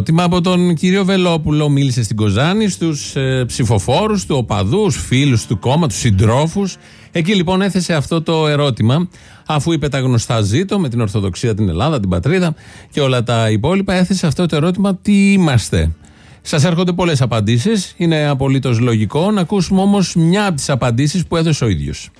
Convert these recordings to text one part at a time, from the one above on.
ερώτημα από τον κύριο Βελόπουλο. Μίλησε στην Κοζάνη στους ε, ψηφοφόρους του, οπαδούς, φίλους του κόμματος, συντρόφους. Εκεί λοιπόν έθεσε αυτό το ερώτημα, αφού είπε τα γνωστά ζήτω με την Ορθοδοξία, την Ελλάδα, την πατρίδα και όλα τα υπόλοιπα. Έθεσε αυτό το ερώτημα, τι είμαστε; Σας έρχονται πολλές απαντήσεις. Είναι απολύτως λογικό να ακούσουμε όμως μια από τις απαντήσεις που έδωσε ο ίδιος.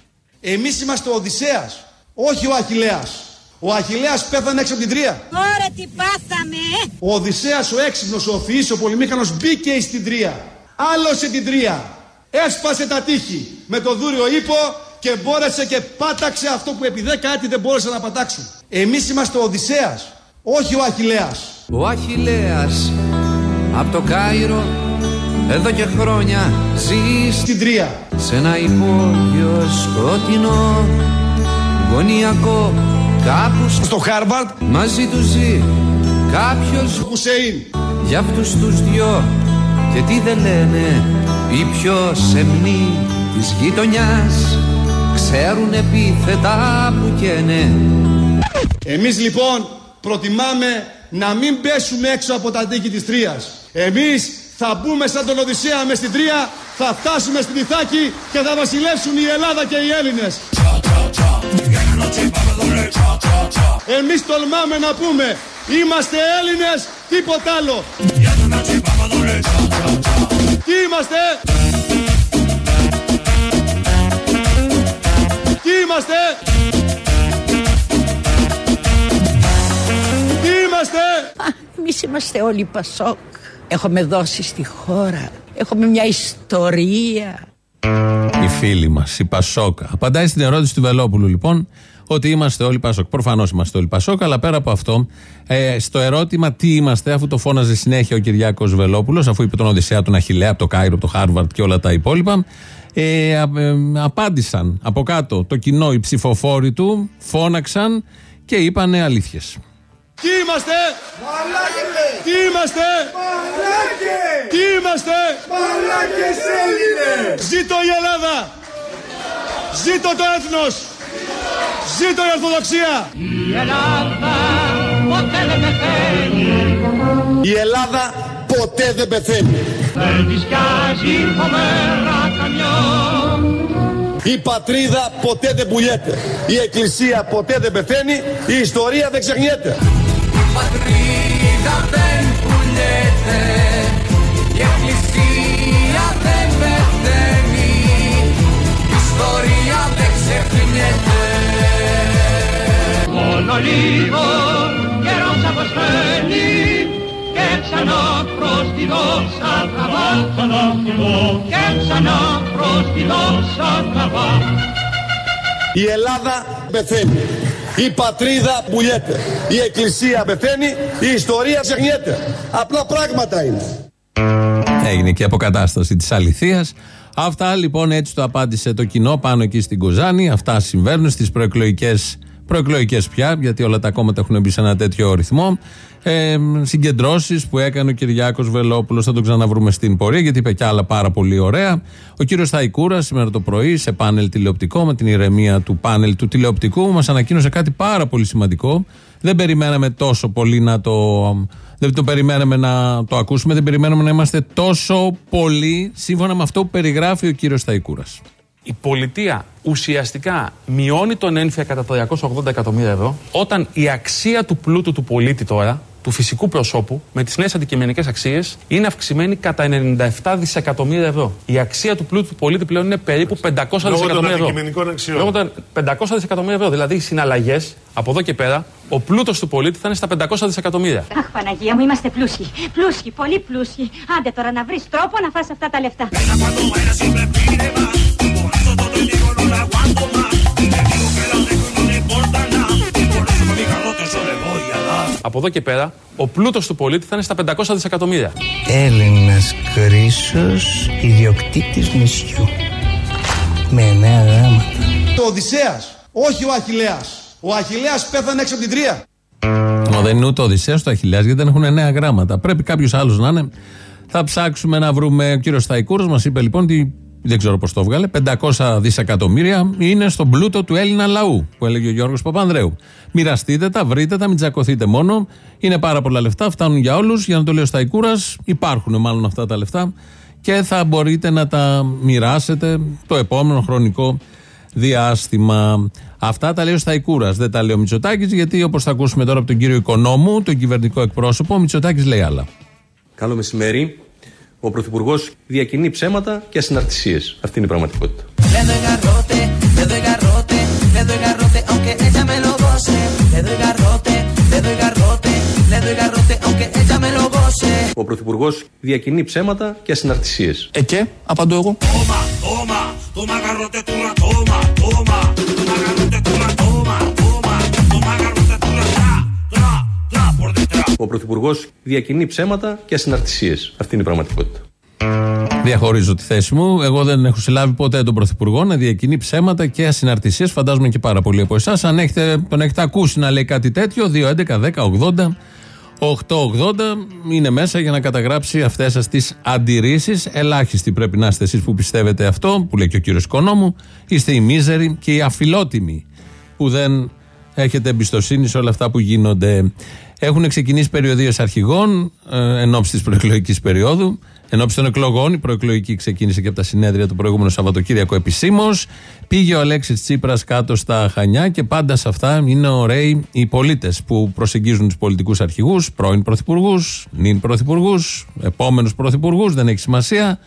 Εμείς είμαστε ο Οδυσσέας, όχι ο Αχιλέας. Ο Αχιλέας πέθανε έξω από την Τρία. Ωραία τι πάθαμε ε! Ο Οδυσσέας ο έξυπνος, ο οφειής, ο πολυμήχανος μπήκε στην Τρία. Άλλωσε την Τρία. Έσπασε τα τείχη με το δούριο ύπο και μπόρεσε και πάταξε αυτό που επί δέκα έτη δεν μπόρεσε να πατάξουν. Εμείς είμαστε ο Οδυσσέας, όχι ο Αχιλέας. Ο Αχιλέας από το Κάιρο εδώ και χρόνια ζει Στην Τρία. σε ένα υπόγειο σκοτεινό γωνιακό κάπου στο- Στο Χάρβαρτ, μαζί τους ζει κάποιος. Χουσέιν. για αυτούς τους δυο. Και τι δεν λένε οι πιο σεμνοί της γειτονιάς. Ξέρουν επίθετα που καίνε Εμείς λοιπόν προτιμάμε να μην πέσουμε έξω από τα τείχη της Τρίας. Εμείς θα μπούμε σαν τον Οδυσσέα μες στην Τρία, θα φτάσουμε στην Ιθάκη και θα βασιλεύσουν η Ελλάδα και οι Έλληνες. Εμείς τολμάμε να πούμε, είμαστε Έλληνες, τίποτα άλλο. Τι είμαστε; Τι είμαστε; Τι είμαστε; Εμείς είμαστε όλοι Πασόκ. Έχουμε δώσει στη χώρα. Έχουμε μια ιστορία. Οι φίλοι μας, η Πασόκα. Απαντάει στην ερώτηση του Βελόπουλου λοιπόν ότι είμαστε όλοι Πασόκ. Προφανώς είμαστε όλοι Πασόκ, αλλά πέρα από αυτό, ε, στο ερώτημα τι είμαστε, αφού το φώναζε συνέχεια ο Κυριάκος Βελόπουλος, αφού είπε τον Οδυσσέα, τον Αχιλλέα, από το Κάιρο, από το Χάρβαρντ και όλα τα υπόλοιπα, ε, α- ε, απάντησαν από κάτω το κοινό, οι ψηφοφόροι του, φώναξαν και είπανε αλήθειες. Τι είμαστε; Τι είμαστε; Τι είμαστε; Μαλάκες Έλληνες! Ζήτω η Ελλάδα! Ζήτω το έθνος! Ζήτω η Ορθοδοξία! Η Ελλάδα ποτέ δεν πεθαίνει. Η πατρίδα ποτέ δεν πουλιέται. Η εκκλησία ποτέ δεν πεθαίνει. Η ιστορία δεν ξεχνιέται. Πατρίδα δεν πουλιέται Η εκκλησία δεν πεθαίνει Η ιστορία δεν ξεχνιέται Μόνο λίγο καιρός αποστέλει και ξανά προς τη δόξα τραβά και ξανά προς τη δόξα τραβά Η Ελλάδα πεθαίνει. Η πατρίδα πουλιέται. Η εκκλησία πεθαίνει. Η ιστορία ξεχνιέται. Απλά πράγματα είναι. Έγινε και αποκατάσταση της αληθείας. Αυτά λοιπόν έτσι το απάντησε το κοινό πάνω εκεί στην Κοζάνη. Αυτά συμβαίνουν στις προεκλογικές προεκλογικές πια, γιατί όλα τα κόμματα έχουν μπει σε ένα τέτοιο ρυθμό. Ε, Συγκεντρώσεις που έκανε ο Κυριάκος Βελόπουλος, θα τον ξαναβρούμε στην πορεία, γιατί είπε κι άλλα πάρα πολύ ωραία. Ο κύριος Θαϊκούρα σήμερα το πρωί σε πάνελ τηλεοπτικό, με την ηρεμία του πάνελ του τηλεοπτικού, μας ανακοίνωσε κάτι πάρα πολύ σημαντικό. Δεν περιμέναμε τόσο πολύ να το. Δεν το περιμέναμε να το ακούσουμε, δεν περιμέναμε να είμαστε τόσο πολύ σύμφωνα με αυτό που περιγράφει ο κύριος Θαϊκούρας. Η πολιτεία ουσιαστικά μειώνει τον ένφια κατά 380 εκατομμύρια ευρώ, όταν η αξία του πλούτου του πολίτη τώρα, του φυσικού προσώπου, με τις νέες αντικειμενικές αξίες, είναι αυξημένη κατά 97 δισεκατομμύρια ευρώ. Η αξία του πλούτου του πολίτη πλέον είναι περίπου 500 δισεκατομμύρια ευρώ. αξιών. Λόγω των 500 δισεκατομμύρια ευρώ. Δηλαδή οι συναλλαγές από εδώ και πέρα, ο πλούτος του πολίτη θα είναι στα 500 δισεκατομμύρια. Αχ, Παναγία μου, είμαστε πλούσιοι. Πλούσιοι, πολύ πλούσιοι. Άντε τώρα να βρεις τρόπο να φας αυτά τα λεφτά. Από εδώ και πέρα, ο πλούτος του πολίτη θα είναι στα 500 δισεκατομμύρια. Έλληνας Κρίσος, ιδιοκτήτης νησιού. Με εννέα γράμματα. Το Οδυσσέας, όχι ο Αχιλέας. Ο Αχιλέας πέθανε έξω από την Τρία. Ο Μα δεν είναι ούτε ο Οδυσσέας ούτε ο Αχιλέας γιατί δεν έχουν νέα γράμματα. Πρέπει κάποιος άλλος να είναι. Θα ψάξουμε να βρούμε. Ο κύριος Σταϊκούρος μας είπε λοιπόν ότι δεν ξέρω πώς το έβγαλε. 500 δισεκατομμύρια είναι στον πλούτο του Έλληνα λαού, που έλεγε ο Γιώργος Παπανδρέου. Μοιραστείτε τα, βρείτε τα, μην τσακωθείτε μόνο. Είναι πάρα πολλά λεφτά, φτάνουν για όλους. Για να το λέει ο Σταϊκούρα, υπάρχουν μάλλον αυτά τα λεφτά και θα μπορείτε να τα μοιράσετε το επόμενο χρονικό διάστημα. Αυτά τα λέει ο Σταϊκούρα. Δεν τα λέει ο Μητσοτάκης, γιατί όπως θα ακούσουμε τώρα από τον κύριο Οικονόμου, τον κυβερνητικό εκπρόσωπο, ο Μητσοτάκης λέει άλλα. Καλό μεσημέρι. Ο Πρωθυπουργός διακινεί ψέματα και ασυναρτησίες. Αυτή είναι η πραγματικότητα. Ο Πρωθυπουργός διακινεί ψέματα και ασυναρτησίες. Ε και, απαντώ εγώ. Ο Πρωθυπουργός διακινεί ψέματα και ασυναρτησίες. Αυτή είναι η πραγματικότητα. Διαχωρίζω τη θέση μου. Εγώ δεν έχω συλλάβει ποτέ τον Πρωθυπουργό να διακινεί ψέματα και ασυναρτησίες. Φαντάζομαι και πάρα πολλοί από εσάς. Αν έχετε, τον έχετε ακούσει να λέει κάτι τέτοιο, 2, 11, 10, 80. 880 είναι μέσα για να καταγράψει αυτές σας τις αντιρρήσεις. Ελάχιστοι πρέπει να είστε εσείς που πιστεύετε αυτό, που λέει και ο κύριος Οικονόμου. Είστε οι μίζεροι και οι αφιλότιμοι που δεν έχετε εμπιστοσύνη σε όλα αυτά που γίνονται. Έχουν ξεκινήσει περιοδίες αρχηγών ε, εν ώψη της προεκλογικής περίοδου. Εν ώψη των εκλογών, η προεκλογική ξεκίνησε και από τα συνέδρια το προηγούμενο Σαββατοκύριακο επισήμως. Πήγε ο Αλέξης Τσίπρας κάτω στα Χανιά και πάντα σε αυτά είναι ωραίοι οι πολίτες που προσεγγίζουν τους πολιτικούς αρχηγούς, πρώην πρωθυπουργούς, νυν πρωθυπουργούς, επόμενους πρωθυπουργούς, δεν έχει σημασία.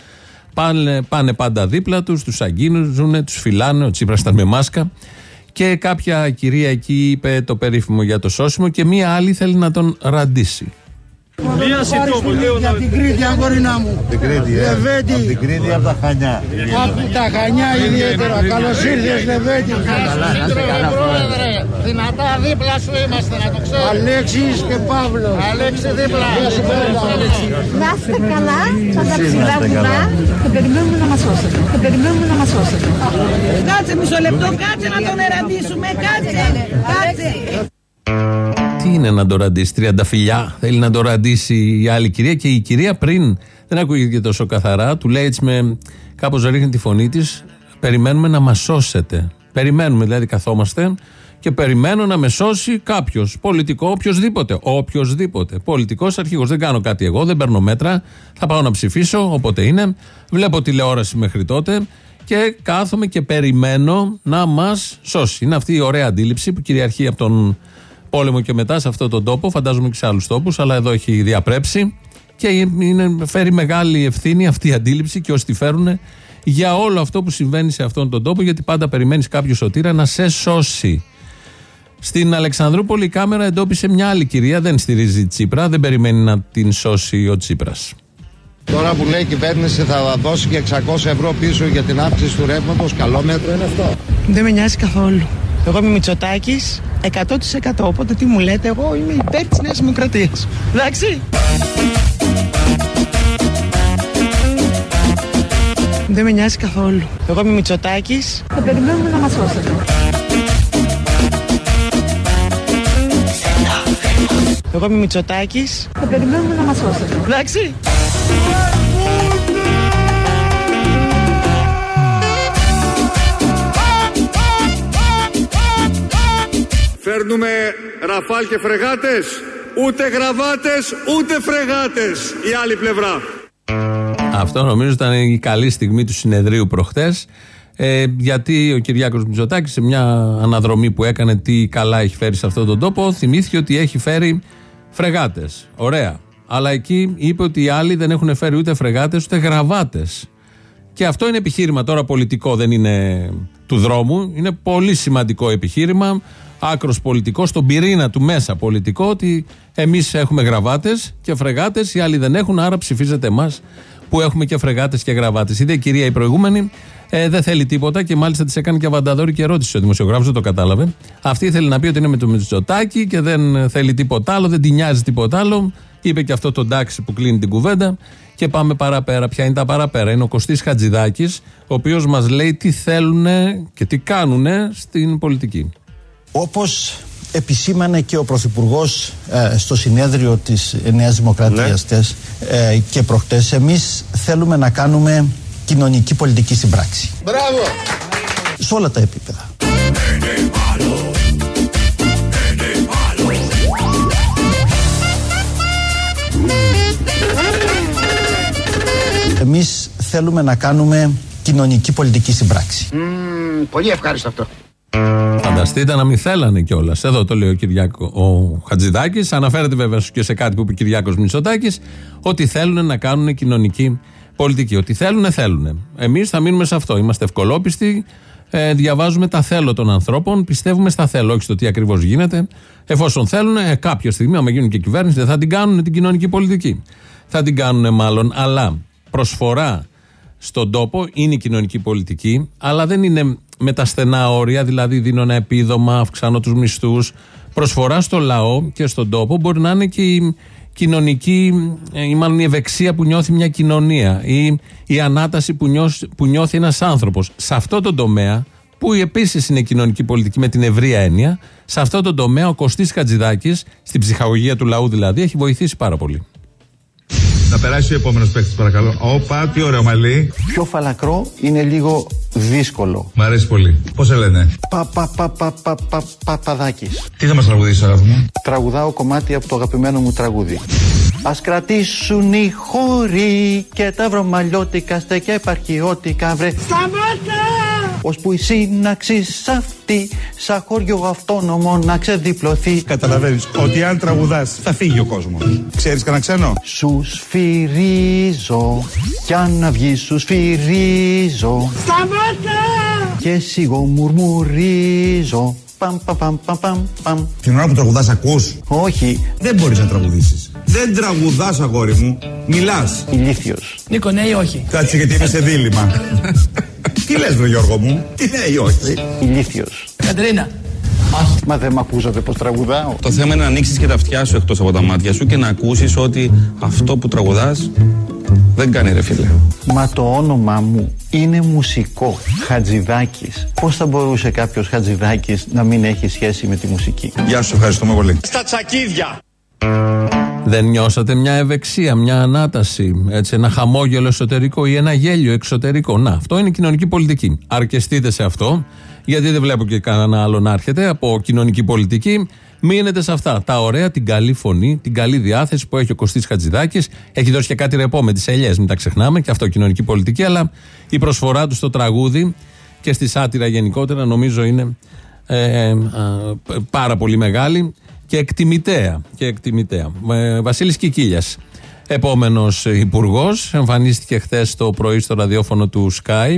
Πάνε, πάνε πάντα δίπλα τους, τους αγγίζουν, τους φυλάνε. Ο Τσίπρας ήταν με μάσκα. Και κάποια κυρία εκεί είπε το περίφημο για το σώσιμο και μία άλλη θέλει να τον ραντίσει. Μία Για την Κρήτη, αγόρινα μου. Από την Κρήτη, ε. Λεβέντη. Από την Κρήτη, από τα Χανιά. Από τα Χανιά ιδιαίτερα. Καλώς ήρθες, Λεβέντη. Πρόεδρε, δυνατά δίπλα σου είμαστε, να το ξέρεις. Αλέξης και Παύλος. Αλέξη δίπλα. Να είστε καλά, σαν τα ψηλά βουνά και περιμένουμε να μας σώσετε. Και περιμένουμε να μας σώσετε. Κάτσε μισό λεπτό, κάτσε να τον εραντήσουμε, κάτσε, κάτσε. Τι είναι να το ραντίσει, τριανταφυλιά. Θέλει να το ραντίσει η άλλη κυρία και η κυρία πριν δεν ακούγεται τόσο καθαρά. Του λέει έτσι με κάπως ρίχνει τη φωνή της. Περιμένουμε να μας σώσετε. Περιμένουμε, δηλαδή καθόμαστε και περιμένω να με σώσει κάποιος. Πολιτικό, οποιοδήποτε. Οποιοδήποτε. Πολιτικός αρχηγός. Δεν κάνω κάτι εγώ, δεν παίρνω μέτρα. Θα πάω να ψηφίσω, όποτε είναι. Βλέπω τηλεόραση μέχρι τότε και κάθομαι και περιμένω να μας σώσει. Είναι αυτή η ωραία αντίληψη που κυριαρχεί από τον πόλεμο και μετά σε αυτόν τον τόπο, φαντάζομαι και σε άλλους τόπους, αλλά εδώ έχει διαπρέψει και είναι, φέρει μεγάλη ευθύνη αυτή η αντίληψη και όσοι τη φέρουν για όλο αυτό που συμβαίνει σε αυτόν τον τόπο, γιατί πάντα περιμένεις κάποιο σωτήρα να σε σώσει. Στην Αλεξανδρούπολη η κάμερα εντόπισε μια άλλη κυρία, δεν στηρίζει Τσίπρα, δεν περιμένει να την σώσει ο Τσίπρας. Τώρα που λέει η κυβέρνηση θα δώσει και 600 ευρώ πίσω για την αύξηση του ρεύματος, καλό μέτρο είναι αυτό. Δεν με νοιάζει καθόλου. Εγώ είμαι Μητσοτάκης 100%. Οπότε τι μου λέτε, εγώ είμαι υπέρ της Νέας Δημοκρατίας. Εντάξει. Δεν με νοιάζει καθόλου. Εγώ είμαι Μητσοτάκης. Και περιμένουμε να μας σώσετε. Εγώ είμαι Μητσοτάκης. Και περιμένουμε να μας σώσετε. Εντάξει. Φέρνουμε ραφάλ και φρεγάτες, ούτε γραβάτες, ούτε φρεγάτες η άλλη πλευρά. Αυτό νομίζω ήταν η καλή στιγμή του συνεδρίου προχτές ε, γιατί ο Κυριάκος Μητσοτάκης σε μια αναδρομή που έκανε τι καλά έχει φέρει σε αυτόν τον τόπο θυμήθηκε ότι έχει φέρει φρεγάτες. Ωραία. Αλλά εκεί είπε ότι οι άλλοι δεν έχουν φέρει ούτε φρεγάτες ούτε γραβάτες. Και αυτό είναι επιχείρημα τώρα πολιτικό, δεν είναι του δρόμου. Είναι πολύ σημαντικό επιχείρημα, άκρος πολιτικός, στον πυρήνα του μέσα πολιτικό, ότι εμείς έχουμε γραβάτες και φρεγάτες, οι άλλοι δεν έχουν, άρα ψηφίζετε εμάς που έχουμε και φρεγάτες και γραβάτες. Είδε η κυρία η προηγούμενη, ε, δεν θέλει τίποτα και μάλιστα της έκανε και αβανταδόρη και ερώτηση ο δημοσιογράφος, δεν το κατάλαβε. Αυτή ήθελε να πει ότι είναι με το Μητσοτάκι και δεν θέλει τίποτα άλλο, δεν την νοιάζει τίποτα άλλο. Είπε και αυτό το τάξη που κλείνει την κουβέντα. Και πάμε παραπέρα. Ποια είναι τα παραπέρα; Είναι ο Κωστής Χατζηδάκης, ο οποίος μας λέει τι θέλουν και τι κάνουν στην πολιτική. Όπως επισήμανε και ο Πρωθυπουργός στο συνέδριο της Νέας Δημοκρατίας Ναι. τες, ε, και προχτές εμείς θέλουμε να κάνουμε κοινωνική πολιτική στην πράξη. Μπράβο! Σε όλα τα επίπεδα. Εμείς θέλουμε να κάνουμε κοινωνική πολιτική στην πράξη. πολύ ευχάριστο αυτό. Φανταστείτε να μην θέλανε κιόλας. Εδώ το λέει ο, Κυριάκο, ο Χατζηδάκης. Αναφέρεται βέβαια και σε κάτι που είπε ο Κυριάκος Μητσοτάκης, ότι θέλουν να κάνουν κοινωνική πολιτική. Ότι θέλουν, θέλουν. Εμείς θα μείνουμε σε αυτό. Είμαστε ευκολόπιστοι. Ε, διαβάζουμε τα θέλω των ανθρώπων. Πιστεύουμε στα θέλω, όχι στο τι ακριβώς γίνεται. Εφόσον θέλουν, ε, κάποια στιγμή, άμα γίνουν και κυβέρνηση, δεν θα την κάνουν την κοινωνική πολιτική. Θα την κάνουν μάλλον, αλλά προσφορά στον τόπο είναι η κοινωνική πολιτική, αλλά δεν είναι με τα στενά όρια, δηλαδή δίνω ένα επίδομα, αυξάνω τους μισθούς. Προσφορά στο λαό και στον τόπο μπορεί να είναι και η κοινωνική, ε, ή μάλλον η ευεξία που νιώθει μια κοινωνία ή η ανάταση που, νιώθει, που νιώθει ένας άνθρωπος. Σε αυτό το τομέα, που επίσης είναι κοινωνική πολιτική με την ευρία έννοια, σε αυτό το τομέα ο Κωστής Χατζηδάκης, στην ψυχαγωγία του λαού δηλαδή, έχει βοηθήσει πάρα πολύ. Να περάσει ο επόμενος παίκτης, παρακαλώ. Όπα, τι ωραίο μαλλί. Πιο φαλακρό είναι λίγο δύσκολο. Μ' αρέσει πολύ. Πώς σε λένε; Πα, πα, πα, πα, πα, πα, παπαδάκης. Τι θα μας τραγουδήσει, αγάπη μου; Τραγουδάω κομμάτι από το αγαπημένο μου τραγούδι. Ας κρατήσουν οι χώροι και τα βρωμαλιώτικα στεκιά επαρχιώτικα βρε. Σταμάτα! Ώσπου η σύνταξη αυτή σαν χωριό αυτόνομο να ξεδιπλωθεί. Καταλαβαίνεις ότι αν τραγουδάς θα φύγει ο κόσμος. Ξέρεις κανένα ξένο; Σους σφυρίζω κι να βγει σους σφυρίζω Σταμάτα! και σιγό μουρμουρίζω. Παμ, παμ, παμ, παμ, παμ, παμ. Την ώρα που τραγουδάς, ακούς; Όχι, Δεν μπορείς να τραγουδήσεις. Δεν τραγουδάς, αγόρι μου. Μιλάς. ηλίθιος. Νίκο, ναι ή όχι; Κάτσε γιατί είμαι σε δίλημα. Τι λες βρε Γιώργο μου, τι ναι ή όχι. Ηλίθιος. Κατρίνα. Μα δεν μ' ακούσατε πως τραγουδάω. Το θέμα είναι να ανοίξεις και τα αυτιά σου εκτός από τα μάτια σου και να ακούσεις ότι αυτό που τραγουδάς δεν κάνει ρε φίλε. Μα το όνομά μου είναι μουσικό. Χατζηδάκης. Πώς θα μπορούσε κάποιος Χατζηδάκης να μην έχει σχέση με τη μουσική; Γεια σου, ευχαριστούμε πολύ. Στα τσακίδια. Δεν νιώσατε μια ευεξία, μια ανάταση, έτσι, ένα χαμόγελο εσωτερικό ή ένα γέλιο εξωτερικό. Να, αυτό είναι κοινωνική πολιτική. Αρκεστείτε σε αυτό, γιατί δεν βλέπω και κανένα άλλο να έρχεται από κοινωνική πολιτική. Μείνετε σε αυτά. Τα ωραία, την καλή φωνή, την καλή διάθεση που έχει ο Κωστής Χατζηδάκης. Έχει δώσει και κάτι ρεπό με τις ελιές, μην τα ξεχνάμε, και αυτό κοινωνική πολιτική. Αλλά η προσφορά του στο τραγούδι και στη σάτυρα γενικότερα νομίζω είναι ε, α, πάρα πολύ μεγάλη και εκτιμητέα. Και εκτιμητέα. Ε, Βασίλης Κικίλιας, επόμενος υπουργός, εμφανίστηκε χθες το πρωί στο ραδιόφωνο του Sky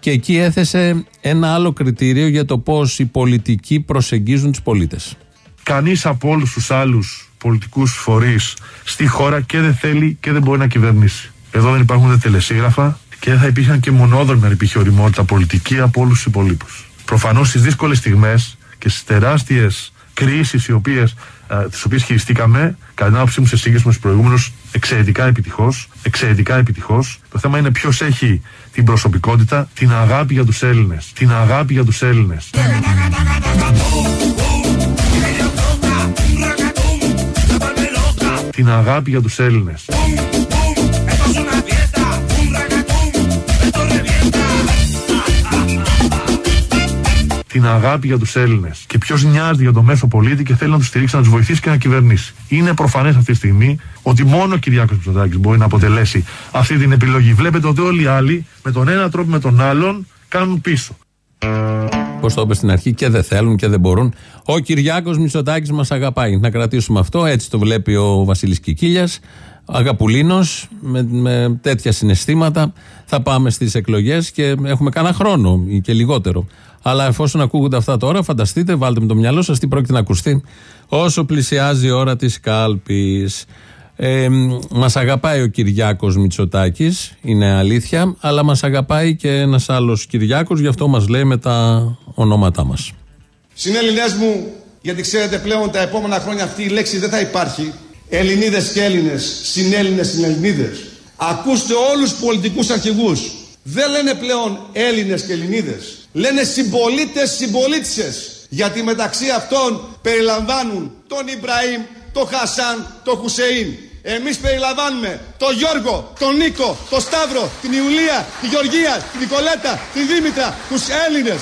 και εκεί έθεσε ένα άλλο κριτήριο για το πώς οι πολιτικοί προσεγγίζουν τους πολίτες. Κανείς από όλους τους άλλους πολιτικούς φορείς στη χώρα και δεν θέλει και δεν μπορεί να κυβερνήσει. Εδώ δεν υπάρχουν ούτε τελεσίγραφα και δεν θα υπήρχαν και μονόδρομη επιχειρημότητα πολιτική από όλους τους υπολείπους. Προφανώς στις δύσκολες στιγμές και στις τεράστιες κρίσεις οι οποίες, α, τις οποίες χειριστήκαμε, κατά την άποψή μου σε σύγκριση με τους προηγούμενους, εξαιρετικά επιτυχώς, εξαιρετικά επιτυχώς. Το θέμα είναι ποιος έχει την προσωπικότητα, την αγάπη για τους Έλληνες. Την αγάπη για τους Έλληνες. Την αγάπη για τους Έλληνες. Την αγάπη για τους Έλληνες. Και ποιος νοιάζεται για το μέσο πολίτη και θέλει να τους στηρίξει, να τους βοηθήσει και να κυβερνήσει. Είναι προφανές αυτή τη στιγμή ότι μόνο ο Κυριάκος Μητσοτάκης μπορεί να αποτελέσει αυτή την επιλογή. Βλέπετε ότι όλοι οι άλλοι με τον ένα τρόπο με τον άλλον κάνουν πίσω. Πώ το είπες στην αρχή, και δεν θέλουν και δεν μπορούν. Ο Κυριάκος Μητσοτάκης μας αγαπάει. Να κρατήσουμε αυτό. Έτσι το βλέπει ο Βασίλης Κικίλιας. Αγαπουλίνος, με, με τέτοια συναισθήματα. Θα πάμε στις εκλογές και έχουμε κάνα χρόνο ή και λιγότερο. Αλλά εφόσον ακούγονται αυτά τώρα, φανταστείτε, βάλτε με το μυαλό σας τι πρόκειται να ακουστεί όσο πλησιάζει η ώρα της κάλπης. Ε, μας αγαπάει ο Κυριάκος Μητσοτάκης, είναι αλήθεια, αλλά μας αγαπάει και ένας άλλος Κυριάκος, γι' αυτό μας λέει με τα ονόματά μας. Συνέλληνες μου, γιατί ξέρετε πλέον τα επόμενα χρόνια αυτή η λέξη δεν θα υπάρχει. Ελληνίδες και Έλληνες, συνέλληνες, συνελληνίδες. Ακούστε όλους τους πολιτικούς αρχηγούς. Δεν λένε πλέον Έλληνες και Ελληνίδες. Λένε συμπολίτες, συμπολίτησες. Γιατί μεταξύ αυτών περιλαμβάνουν τον Ιμπραήμ, τον Χασάν, τον Χουσεΐν. Εμείς περιλαμβάνουμε τον Γιώργο, τον Νίκο, τον Σταύρο, την Ιουλία, τη Γεωργία, την Νικολέτα, τη Δήμητρα, τους Έλληνες.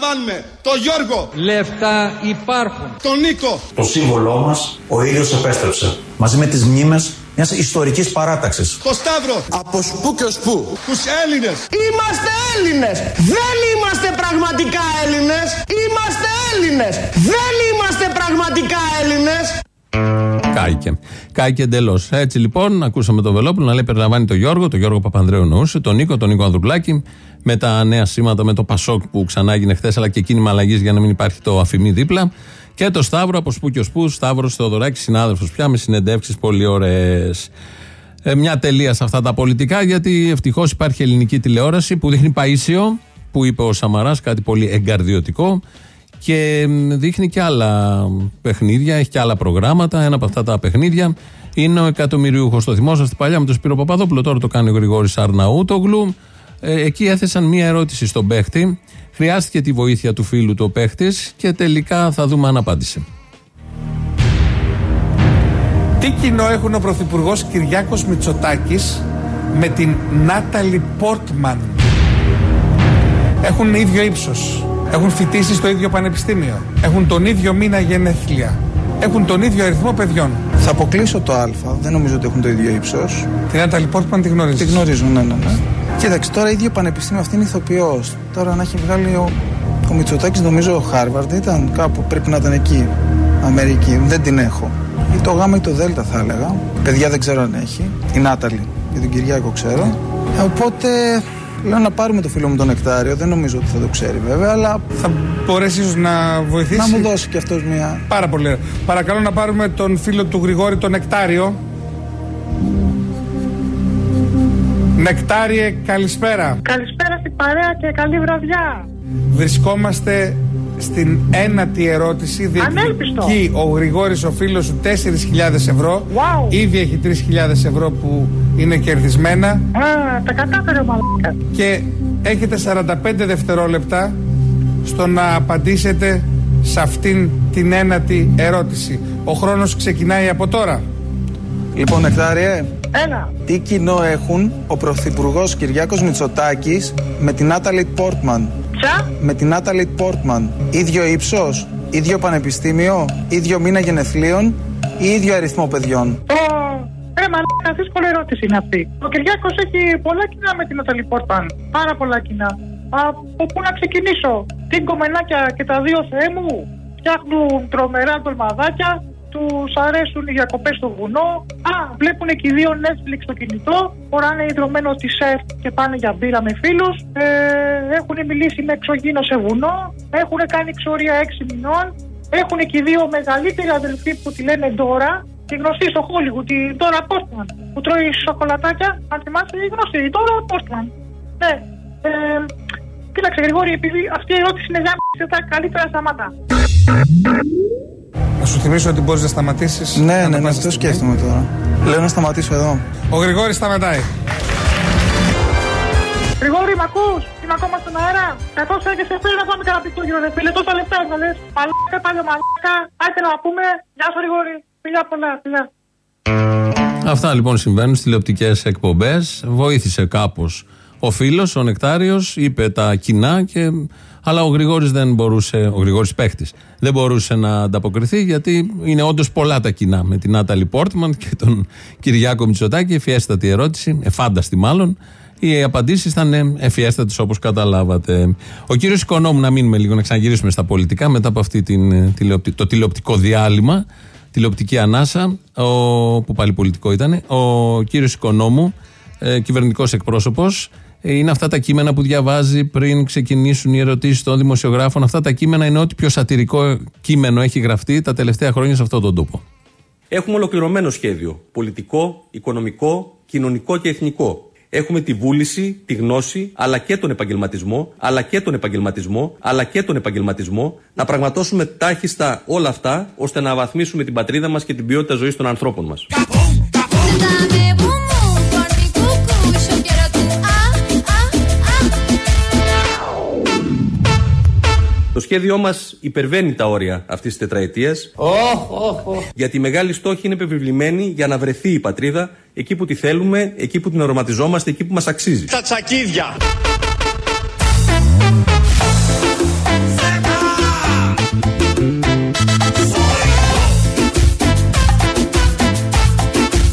Εμείς περιλαμβάνουμε τον Γιώργο, Λεφτά υπάρχουν. τον Νίκο, Το σύμβολό μας ο ήλιος επέστρεψε. Μαζί με τις μνήμες μιας ιστορικής παράταξης. τον Σταύρο, Από σπου και ως πού. τους Έλληνες. Είμαστε Έλληνες. Δεν είμαστε πραγματικά Έλληνες. Είμαστε Έλληνες. Δεν είμαστε πραγματικά Έλληνες. Κάηκε. Κάηκε εντελώς. Έτσι λοιπόν, ακούσαμε τον Βελόπουλο να λέει περιλαμβάνει τον Γιώργο, τον Γιώργο Παπανδρέου νοούσε, τον Νίκο, τον Νίκο Ανδρουλάκη, με τα νέα σήματα, με το Πασόκ που ξανά έγινε χθες, αλλά και κίνημα αλλαγής για να μην υπάρχει το αφημί δίπλα. Και το Σταύρο από σπού και ω πού, Σταύρος Θεοδωράκης, συνάδελφος πια με συνεντεύξεις πολύ ωραίες. Ε, μια τελεία σε αυτά τα πολιτικά, γιατί ευτυχώς υπάρχει ελληνική τηλεόραση που δείχνει Παίσιο, που είπε ο Σαμαράς, κάτι πολύ εγκαρδιωτικό. Και μ, δείχνει και άλλα παιχνίδια, έχει και άλλα προγράμματα. Ένα από αυτά τα παιχνίδια είναι ο εκατομμυριούχος. Το θυμόσαστε παλιά με τον Σπύρο Παπαδόπουλο, τώρα το κάνει ο Γρηγόρης Αρναούτογλου. Ε, εκεί έθεσαν μία ερώτηση στον παίχτη. Χρειάστηκε τη βοήθεια του φίλου του ο παίχτης και τελικά θα δούμε αν απάντησε. Τι κοινό έχουν ο Πρωθυπουργός Κυριάκος Μητσοτάκης με την Νάταλι Πόρτμαν; Έχουν ίδιο ύψος. Έχουν φοιτήσει στο ίδιο πανεπιστήμιο. Έχουν τον ίδιο μήνα γενέθλια. Έχουν τον ίδιο αριθμό παιδιών. Θα αποκλείσω το Α. Δεν νομίζω ότι έχουν το ίδιο ύψος. Την Νάταλι Πόρτμαν τη γνωρίζεις; Τη γνωρίζω, ναι, ναι, ναι. Κοίταξε, τώρα ίδιο πανεπιστήμιο αυτή είναι ηθοποιός. Τώρα να έχει βγάλει ο, ο Μητσοτάκης, νομίζω ο Χάρβαρντ ήταν κάπου, πρέπει να ήταν εκεί. Αμερική. Δεν την έχω. Ή το Γ ή το Δ θα έλεγα. Παιδιά δεν ξέρω αν έχει. Η Νάταλη. Για τον Κυριάκο ξέρω. Ε, οπότε λέω να πάρουμε το φίλο μου τον Νεκτάριο. Δεν νομίζω ότι θα το ξέρει βέβαια, αλλά. Θα μπορέσει ίσως να βοηθήσει. Να μου δώσει κι αυτός μια. Πάρα πολύ. ωραία. Παρακαλώ να πάρουμε τον φίλο του Γρηγόρη, τον Νεκτάριο. Νεκτάριε, καλησπέρα. Καλησπέρα στην παρέα και καλή βραδιά. Βρισκόμαστε στην ένατη ερώτηση. Ανέλπιστο. Διεκδικεί ο Γρηγόρης ο φίλος σου 4.000 ευρώ. Wow. Ήδη έχει 3.000 ευρώ που είναι κερδισμένα. Α, τα κατάφερε ο μαλάκα. Και έχετε 45 δευτερόλεπτα στο να απαντήσετε σε αυτήν την ένατη ερώτηση. Ο χρόνος ξεκινάει από τώρα. Λοιπόν, Νεκτάριε, Ένα. τι κοινό έχουν ο Πρωθυπουργός Κυριάκος Μητσοτάκης με την Νάταλι Πόρτμαν. Ποια; Με την Νάταλι Πόρτμαν. Ίδιο ύψος, ίδιο πανεπιστήμιο, ίδιο μήνα γενεθλίων ή ίδιο αριθμό παιδιών; Ω, Ε, μαλάκα, δύσκολη ερώτηση είναι αυτή. Ο Κυριάκος έχει πολλά κοινά με την Ναταλή Πόρτμαν. Πάρα πολλά κοινά. Από πού να ξεκινήσω; Τι κομμενάκια και τα δύο θεέ μου φτιάχνουν τρομερά ντολμαδάκια. Τους αρέσουν οι διακοπές στο βουνό. Α, βλέπουν και οι δύο Netflix στο κινητό. Φοράνε ιδρωμένο τη σεφ και πάνε για μπύρα με φίλους. Ε, έχουν μιλήσει με εξωγήινο σε βουνό. Έχουν κάνει εξορία 6 μηνών. Έχουν και οι δύο μεγαλύτεροι αδελφοί που τη λένε Ντόρα. Τη γνωστή στο Hollywood, τη Ντόρα Πόστμαν. Που τρώει σοκολατάκια. Αν θυμάστε, η γνωστή, η Ντόρα Πόστμαν. Ναι. Ε, κοίταξε, Γρηγόρη, επειδή αυτή η ερώτηση είναι γάμιση, θα καλύτερα σταματά. Να σου θυμίσω ότι μπορείς να σταματήσεις. Ναι, να ναι, το ναι, πας το στη σκέφτομαι τώρα. Λέω να σταματήσω εδώ. Ο Γρηγόρης σταματάει. Γρηγόρη, μ' ακούς; Είμαι ακόμα στον αέρα. Καθώς έρχεσαι πριν να πάμε κανένα πιτόγυρο, ρε φίλε, τόσα λεφτά έβγαλες. Μαλάκα, πάλι μαλάκα. Άιτε να πούμε. Γεια σου, Γρηγόρη. Φιλιά πολλά, φιλιά. Αυτά λοιπόν συμβαίνουν στις τηλεοπτικές εκπομπές. Βοήθησε κάπως ο φίλος, ο Νεκτάριος, είπε τα κοινά, και... αλλά ο Γρηγόρης δεν μπορούσε, ο Γρηγόρης παίχτης, δεν μπορούσε να ανταποκριθεί γιατί είναι όντως πολλά τα κοινά με την Νάταλη Πόρτμαν και τον Κυριάκο Μητσοτάκη. Εφιέστατη ερώτηση, εφάνταστη μάλλον. Οι απαντήσεις ήταν εφιέστατες όπως καταλάβατε. Ο κύριος Οικονόμου, να μείνουμε λίγο, να ξαναγυρίσουμε στα πολιτικά μετά από αυτή την, ε, τηλεοπτι- το τηλεοπτικό διάλειμμα, τηλεοπτική ανάσα, ο, που πάλι πολιτικό ήταν. Ο κύριος Οικονόμου, ε, κυβερνητικός εκπρόσωπος, είναι αυτά τα κείμενα που διαβάζει πριν ξεκινήσουν οι ερωτήσεις των δημοσιογράφων. Αυτά τα κείμενα είναι ό,τι πιο σατυρικό κείμενο έχει γραφτεί τα τελευταία χρόνια σε αυτόν τον τόπο. Έχουμε ολοκληρωμένο σχέδιο. Πολιτικό, οικονομικό, κοινωνικό και εθνικό. έχουμε τη βούληση, τη γνώση, αλλά και τον επαγγελματισμό, αλλά και τον επαγγελματισμό, αλλά και τον επαγγελματισμό, να πραγματώσουμε τάχιστα όλα αυτά, ώστε να βαθμίσουμε την πατρίδα μας και την ποιότητα ζωής των ανθρώπων μας. Το σχέδιό μας υπερβαίνει τα όρια αυτής της τετραετίας. Γιατί οι μεγάλοι στόχοι είναι επιβεβλημένοι για να βρεθεί η πατρίδα εκεί που τη θέλουμε, εκεί που την οραματιζόμαστε, εκεί που μας αξίζει. Τα τσακίδια.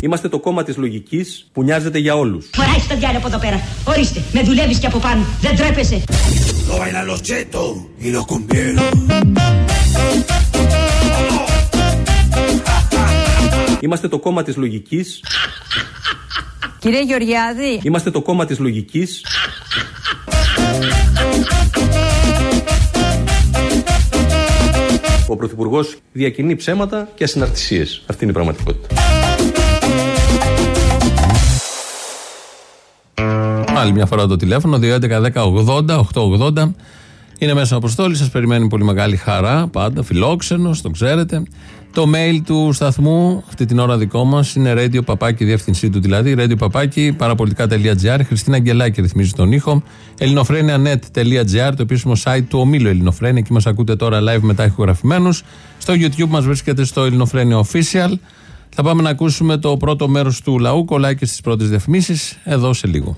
Είμαστε το κόμμα της λογικής που νοιάζεται για όλους. Φοράει στο διάλογο εδώ πέρα. Ορίστε, με δουλεύεις και από πάνω. Δεν τρέπεσαι. Lo bailan los chetos y los cumbieros. Είμαστε το κόμμα της λογικής. Κύριε Γεωργιάδη. Είμαστε το κόμμα της λογικής. Ο Πρωθυπουργός διακινεί ψέματα και ασυναρτησίες. Αυτή είναι η πραγματικότητα. Άλλη μια φορά το τηλέφωνο 2.11.10.80.880 είναι μέσα ο Αποστόλης. Σας περιμένει πολύ μεγάλη χαρά. Πάντα φιλόξενος, το ξέρετε. Το mail του σταθμού, αυτή την ώρα δικό μας, είναι radio παπάκι, διεύθυνσή του δηλαδή. radio παπάκι, παραπολιτικά.gr. Χριστίνα Αγγελάκη ρυθμίζει τον ήχο. ελληνοφρένια.net.gr, το επίσημο site του ομίλου Ελληνοφρένια. Εκεί μας ακούτε τώρα live μετά ηχογραφημένους. Στο YouTube μας βρίσκεται στο Ελληνοφρένια Official. Θα πάμε να ακούσουμε το πρώτο μέρος του λαού. Κολλάει και στις πρώτες διαφημίσεις εδώ σε λίγο.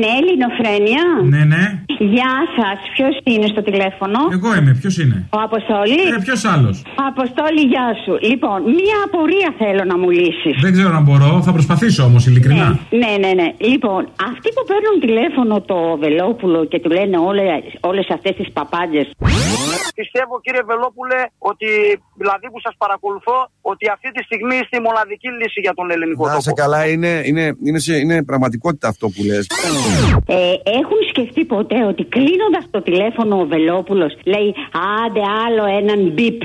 Ναι, Ελληνοφρένια. Ναι, ναι. Γεια σας, ποιος είναι στο τηλέφωνο; Εγώ είμαι, ποιος είναι; Ο Αποστόλη. Ε, ποιος άλλος; Αποστόλη, γεια σου. Λοιπόν, μία απορία θέλω να μου λύσεις. Δεν ξέρω αν μπορώ, θα προσπαθήσω όμως, ειλικρινά. Ναι, ναι, ναι. Λοιπόν, αυτοί που παίρνουν τηλέφωνο το Βελόπουλο και του λένε όλε αυτές τις παπάντζες. Πιστεύω, κύριε Βελόπουλε, ότι δηλαδή που σας παρακολουθώ, ότι αυτή τη στιγμή είστε η μοναδική λύση για τον ελληνικό Να τόπο. σε καλά, είναι, είναι, είναι, σε- είναι πραγματικότητα αυτό που λες. Ε, έχουν σκεφτεί ποτέ ότι κλείνοντας το τηλέφωνο ο Βελόπουλος λέει Άντε άλλο έναν μπιπ.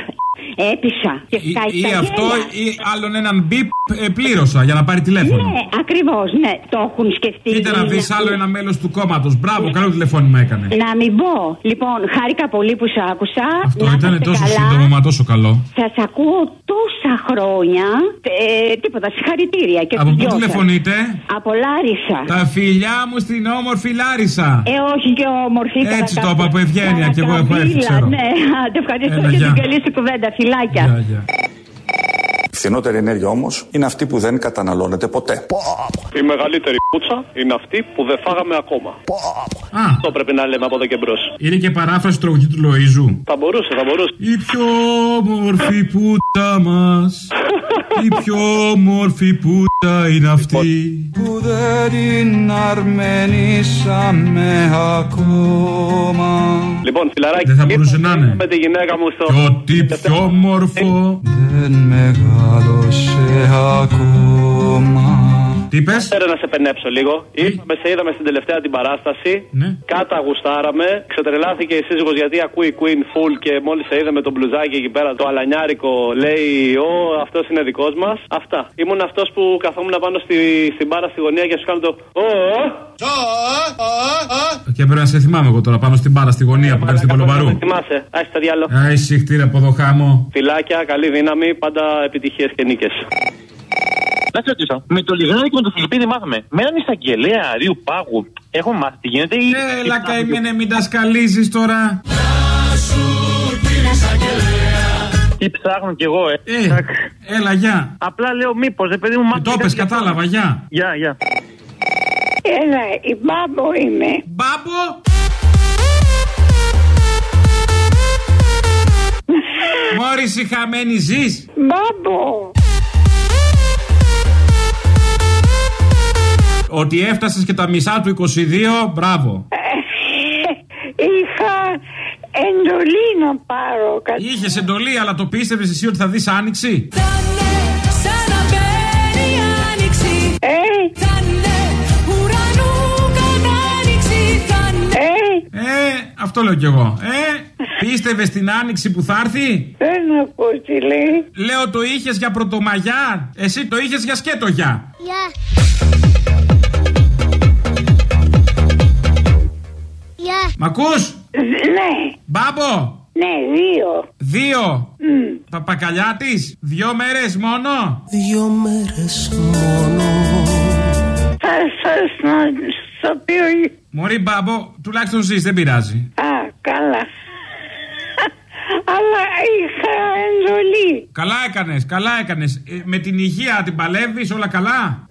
Έπεισα και σκάει Ή στα αυτό, γέλια». ή άλλον έναν μπιπ ε, πλήρωσα για να πάρει τηλέφωνο. Ναι, ακριβώς, ναι, το έχουν σκεφτεί. Κοίτα να δεις Είναι- άλλο ένα μέλος του κόμματος. Μπράβο, καλό τηλεφώνημα έκανε. Να μην πω. Λοιπόν, χάρηκα πολύ που σε άκουσα. Αυτό Να ήταν είστε τόσο καλά. σύντομο, μα τόσο καλό. Σας ακούω τόσα χρόνια. Ε, τίποτα, συγχαρητήρια. Και Από στους πού δυο σας. τηλεφωνείτε; Από Λάρισα. Τα φιλιά μου στην όμορφη Λάρισα. Ε, όχι και όμορφη. Έτσι καρακα- το είπα από ευγένεια και εγώ έχω έρθει, καρακαβίλα, ξέρω. Ναι, άντε, ευχαριστώ Έλα, για γεια. την καλή σου κουβέντα. Φιλάκια. Φθηνότερη ενέργεια όμως είναι αυτή που δεν καταναλώνεται ποτέ. Η μεγαλύτερη πουτσα είναι αυτή που δεν φάγαμε ακόμα. Αυτό πρέπει να λέμε από εδώ και μπρος. Είναι και παράφραση τραγουδί του Λοίζου. Θα μπορούσε, θα μπορούσε. Η πιο όμορφη πούτα μας. Η πιο όμορφη πούτα είναι αυτή. που δεν την αρμενήσαμε ακόμα. Λοιπόν, φιλαράκι, Δεν θα μπορούσε να είναι. με τη γυναίκα μου στο. Και ό,τι πιο όμορφο. Δεν μεγάλωσε ακόμα. Τι είπες; Θέλω να σε πενέψω λίγο. Ήρθαμε, σε είδαμε στην τελευταία την παράσταση. Ναι. Κάτα γουστάραμε. Ξετρελάθηκε η σύζυγος γιατί ακούει Queen Full και μόλις σε είδαμε τον μπλουζάκι εκεί πέρα, το αλανιάρικο, λέει Ω, αυτός είναι δικός μας. Αυτά. Ήμουν αυτός που καθόμουν πάνω στη, στην μπάρα στη γωνία και σου κάνω το. Ω, Και πρέπει να σε θυμάμαι εγώ τώρα πάνω στην μπάρα στη γωνία που κάνει στην Κολομπαρού. Θυμάσαι, άχι το διάλογο. Α, εσύ χτύρε από εδώ χάμω. Φιλάκια, καλή δύναμη, πάντα επιτυχίες και νίκες. Να σε ρωτήσω, με το Λιγνάδι και με το Φιλιππίδη μάθαμε. Με έναν εισαγγελέα Αρίου Πάγου έχουμε μάθει τι γίνεται ή. Έλα καημένε μην τα σκαλίζεις τώρα. Τι ψάχνω κι εγώ, ε. Ε, έλα, γεια. Απλά λέω μήπως, ρε παιδί μου, μάθαμε. Το πες, κατάλαβα, γεια. Γεια, γεια. Έλα, η μπάμπο είμαι. Μπάμπο! Μόρις η χαμένη ζεις. Μπάμπο. Ότι έφτασες και τα μισά του 22, μπράβο. Είχα εντολή να πάρω κάτι. Είχες εντολή, αλλά το πίστευες εσύ ότι θα δεις άνοιξη; Ε, Ε, αυτό λέω κι εγώ. Ε, πίστευες την άνοιξη που θα έρθει; Δεν ακούω τι λέει. Λέω το είχες για πρωτομαγιά. Εσύ το είχες για σκέτο για. Μ' ακούς; Ναι. Μπάμπο! Ναι, δύο. Δύο! Παπακαλιάτης, δυο μέρες μόνο! Δύο μέρες μόνο. Θα σας να στο πει ο... Μωρή μπάμπο, τουλάχιστον ζεις, δεν πειράζει. Α, καλά. Αλλά είχα εντολή. Καλά έκανες, καλά έκανες. Ε, με την υγεία την παλεύεις, όλα καλά;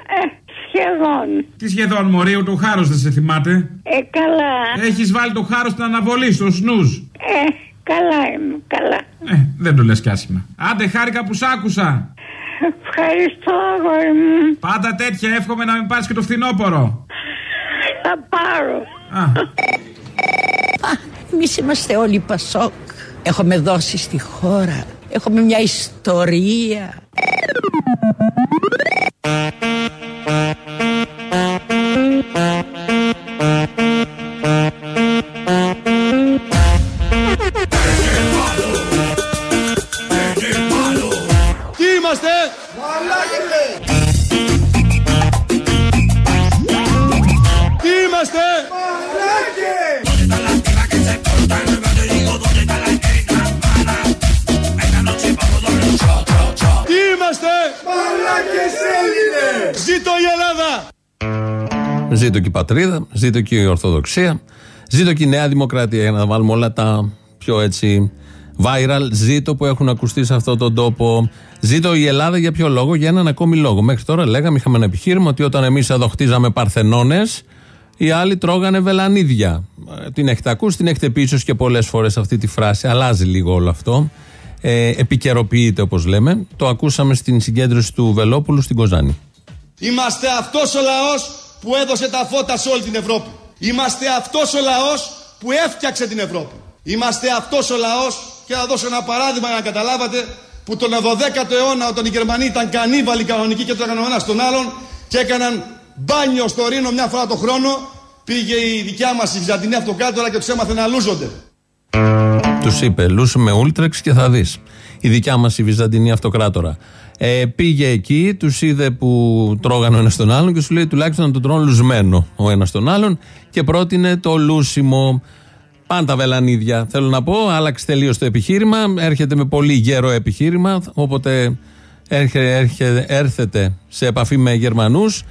Ε, σχεδόν. Τι σχεδόν, Μωρή, ούτε ο χάρος δεν σε θυμάται; Ε, καλά. Έχεις βάλει το χάρος στην αναβολή, στο σνουζ. Ε, καλά είμαι, καλά. Ε, δεν το λες κι άσχημα. Άντε, χάρηκα που σ' άκουσα. Ευχαριστώ, αγόρι μου. Πάντα τέτοια, εύχομαι να μην πάρεις και το φθινόπωρο. Θα πάρω. Α, εμείς είμαστε όλοι Πασόκ. Έχουμε δώσει στη χώρα. Έχουμε μια ιστορία. Ζήτω και η πατρίδα, ζήτω και η Ορθοδοξία, ζήτω και η Νέα Δημοκρατία. Για να βάλουμε όλα τα πιο έτσι viral, ζήτω που έχουν ακουστεί σε αυτόν τον τόπο. Ζήτω η Ελλάδα για ποιο λόγο, για έναν ακόμη λόγο. Μέχρι τώρα λέγαμε, είχαμε ένα επιχείρημα ότι όταν εμείς εδώ χτίζαμε Παρθενώνες, οι άλλοι τρώγανε βελανίδια. Ε, Την έχετε ακούσει, την έχετε πει ίσως και πολλές φορές αυτή τη φράση. Αλλάζει λίγο όλο αυτό. Ε, επικαιροποιείται όπως λέμε. Το ακούσαμε στην συγκέντρωση του Βελόπουλου στην Κοζάνη. Είμαστε αυτός ο λαός που έδωσε τα φώτα σε όλη την Ευρώπη. Είμαστε αυτός ο λαός που έφτιαξε την Ευρώπη. Είμαστε αυτός ο λαός και θα δώσω ένα παράδειγμα για να καταλάβατε που τον 12ο αιώνα όταν οι Γερμανοί ήταν κανίβαλοι κανονικοί και τράγανε ο ένας τον άλλον και έκαναν μπάνιο στο Ρήνο μια φορά το χρόνο πήγε η δικιά μας η Βυζαντινή αυτοκράτορα και τους έμαθε να λούζονται. Τους είπε, λούσε με ούλτρεξ και θα δεις. Η δικιά μας η Βυζαντινή Αυτοκράτορα. Ε, πήγε εκεί, τους είδε που τρώγανε ο ένας τον άλλον και σου λέει τουλάχιστον να τον τρώνε λουσμένο ο ένας τον άλλον και πρότεινε το λούσιμο. Πάντα βελανίδια. Θέλω να πω, άλλαξε τελείως το επιχείρημα. Έρχεται με πολύ γέρο επιχείρημα. Όποτε έρχε, έρχε, έρθετε σε επαφή με Γερμανούς,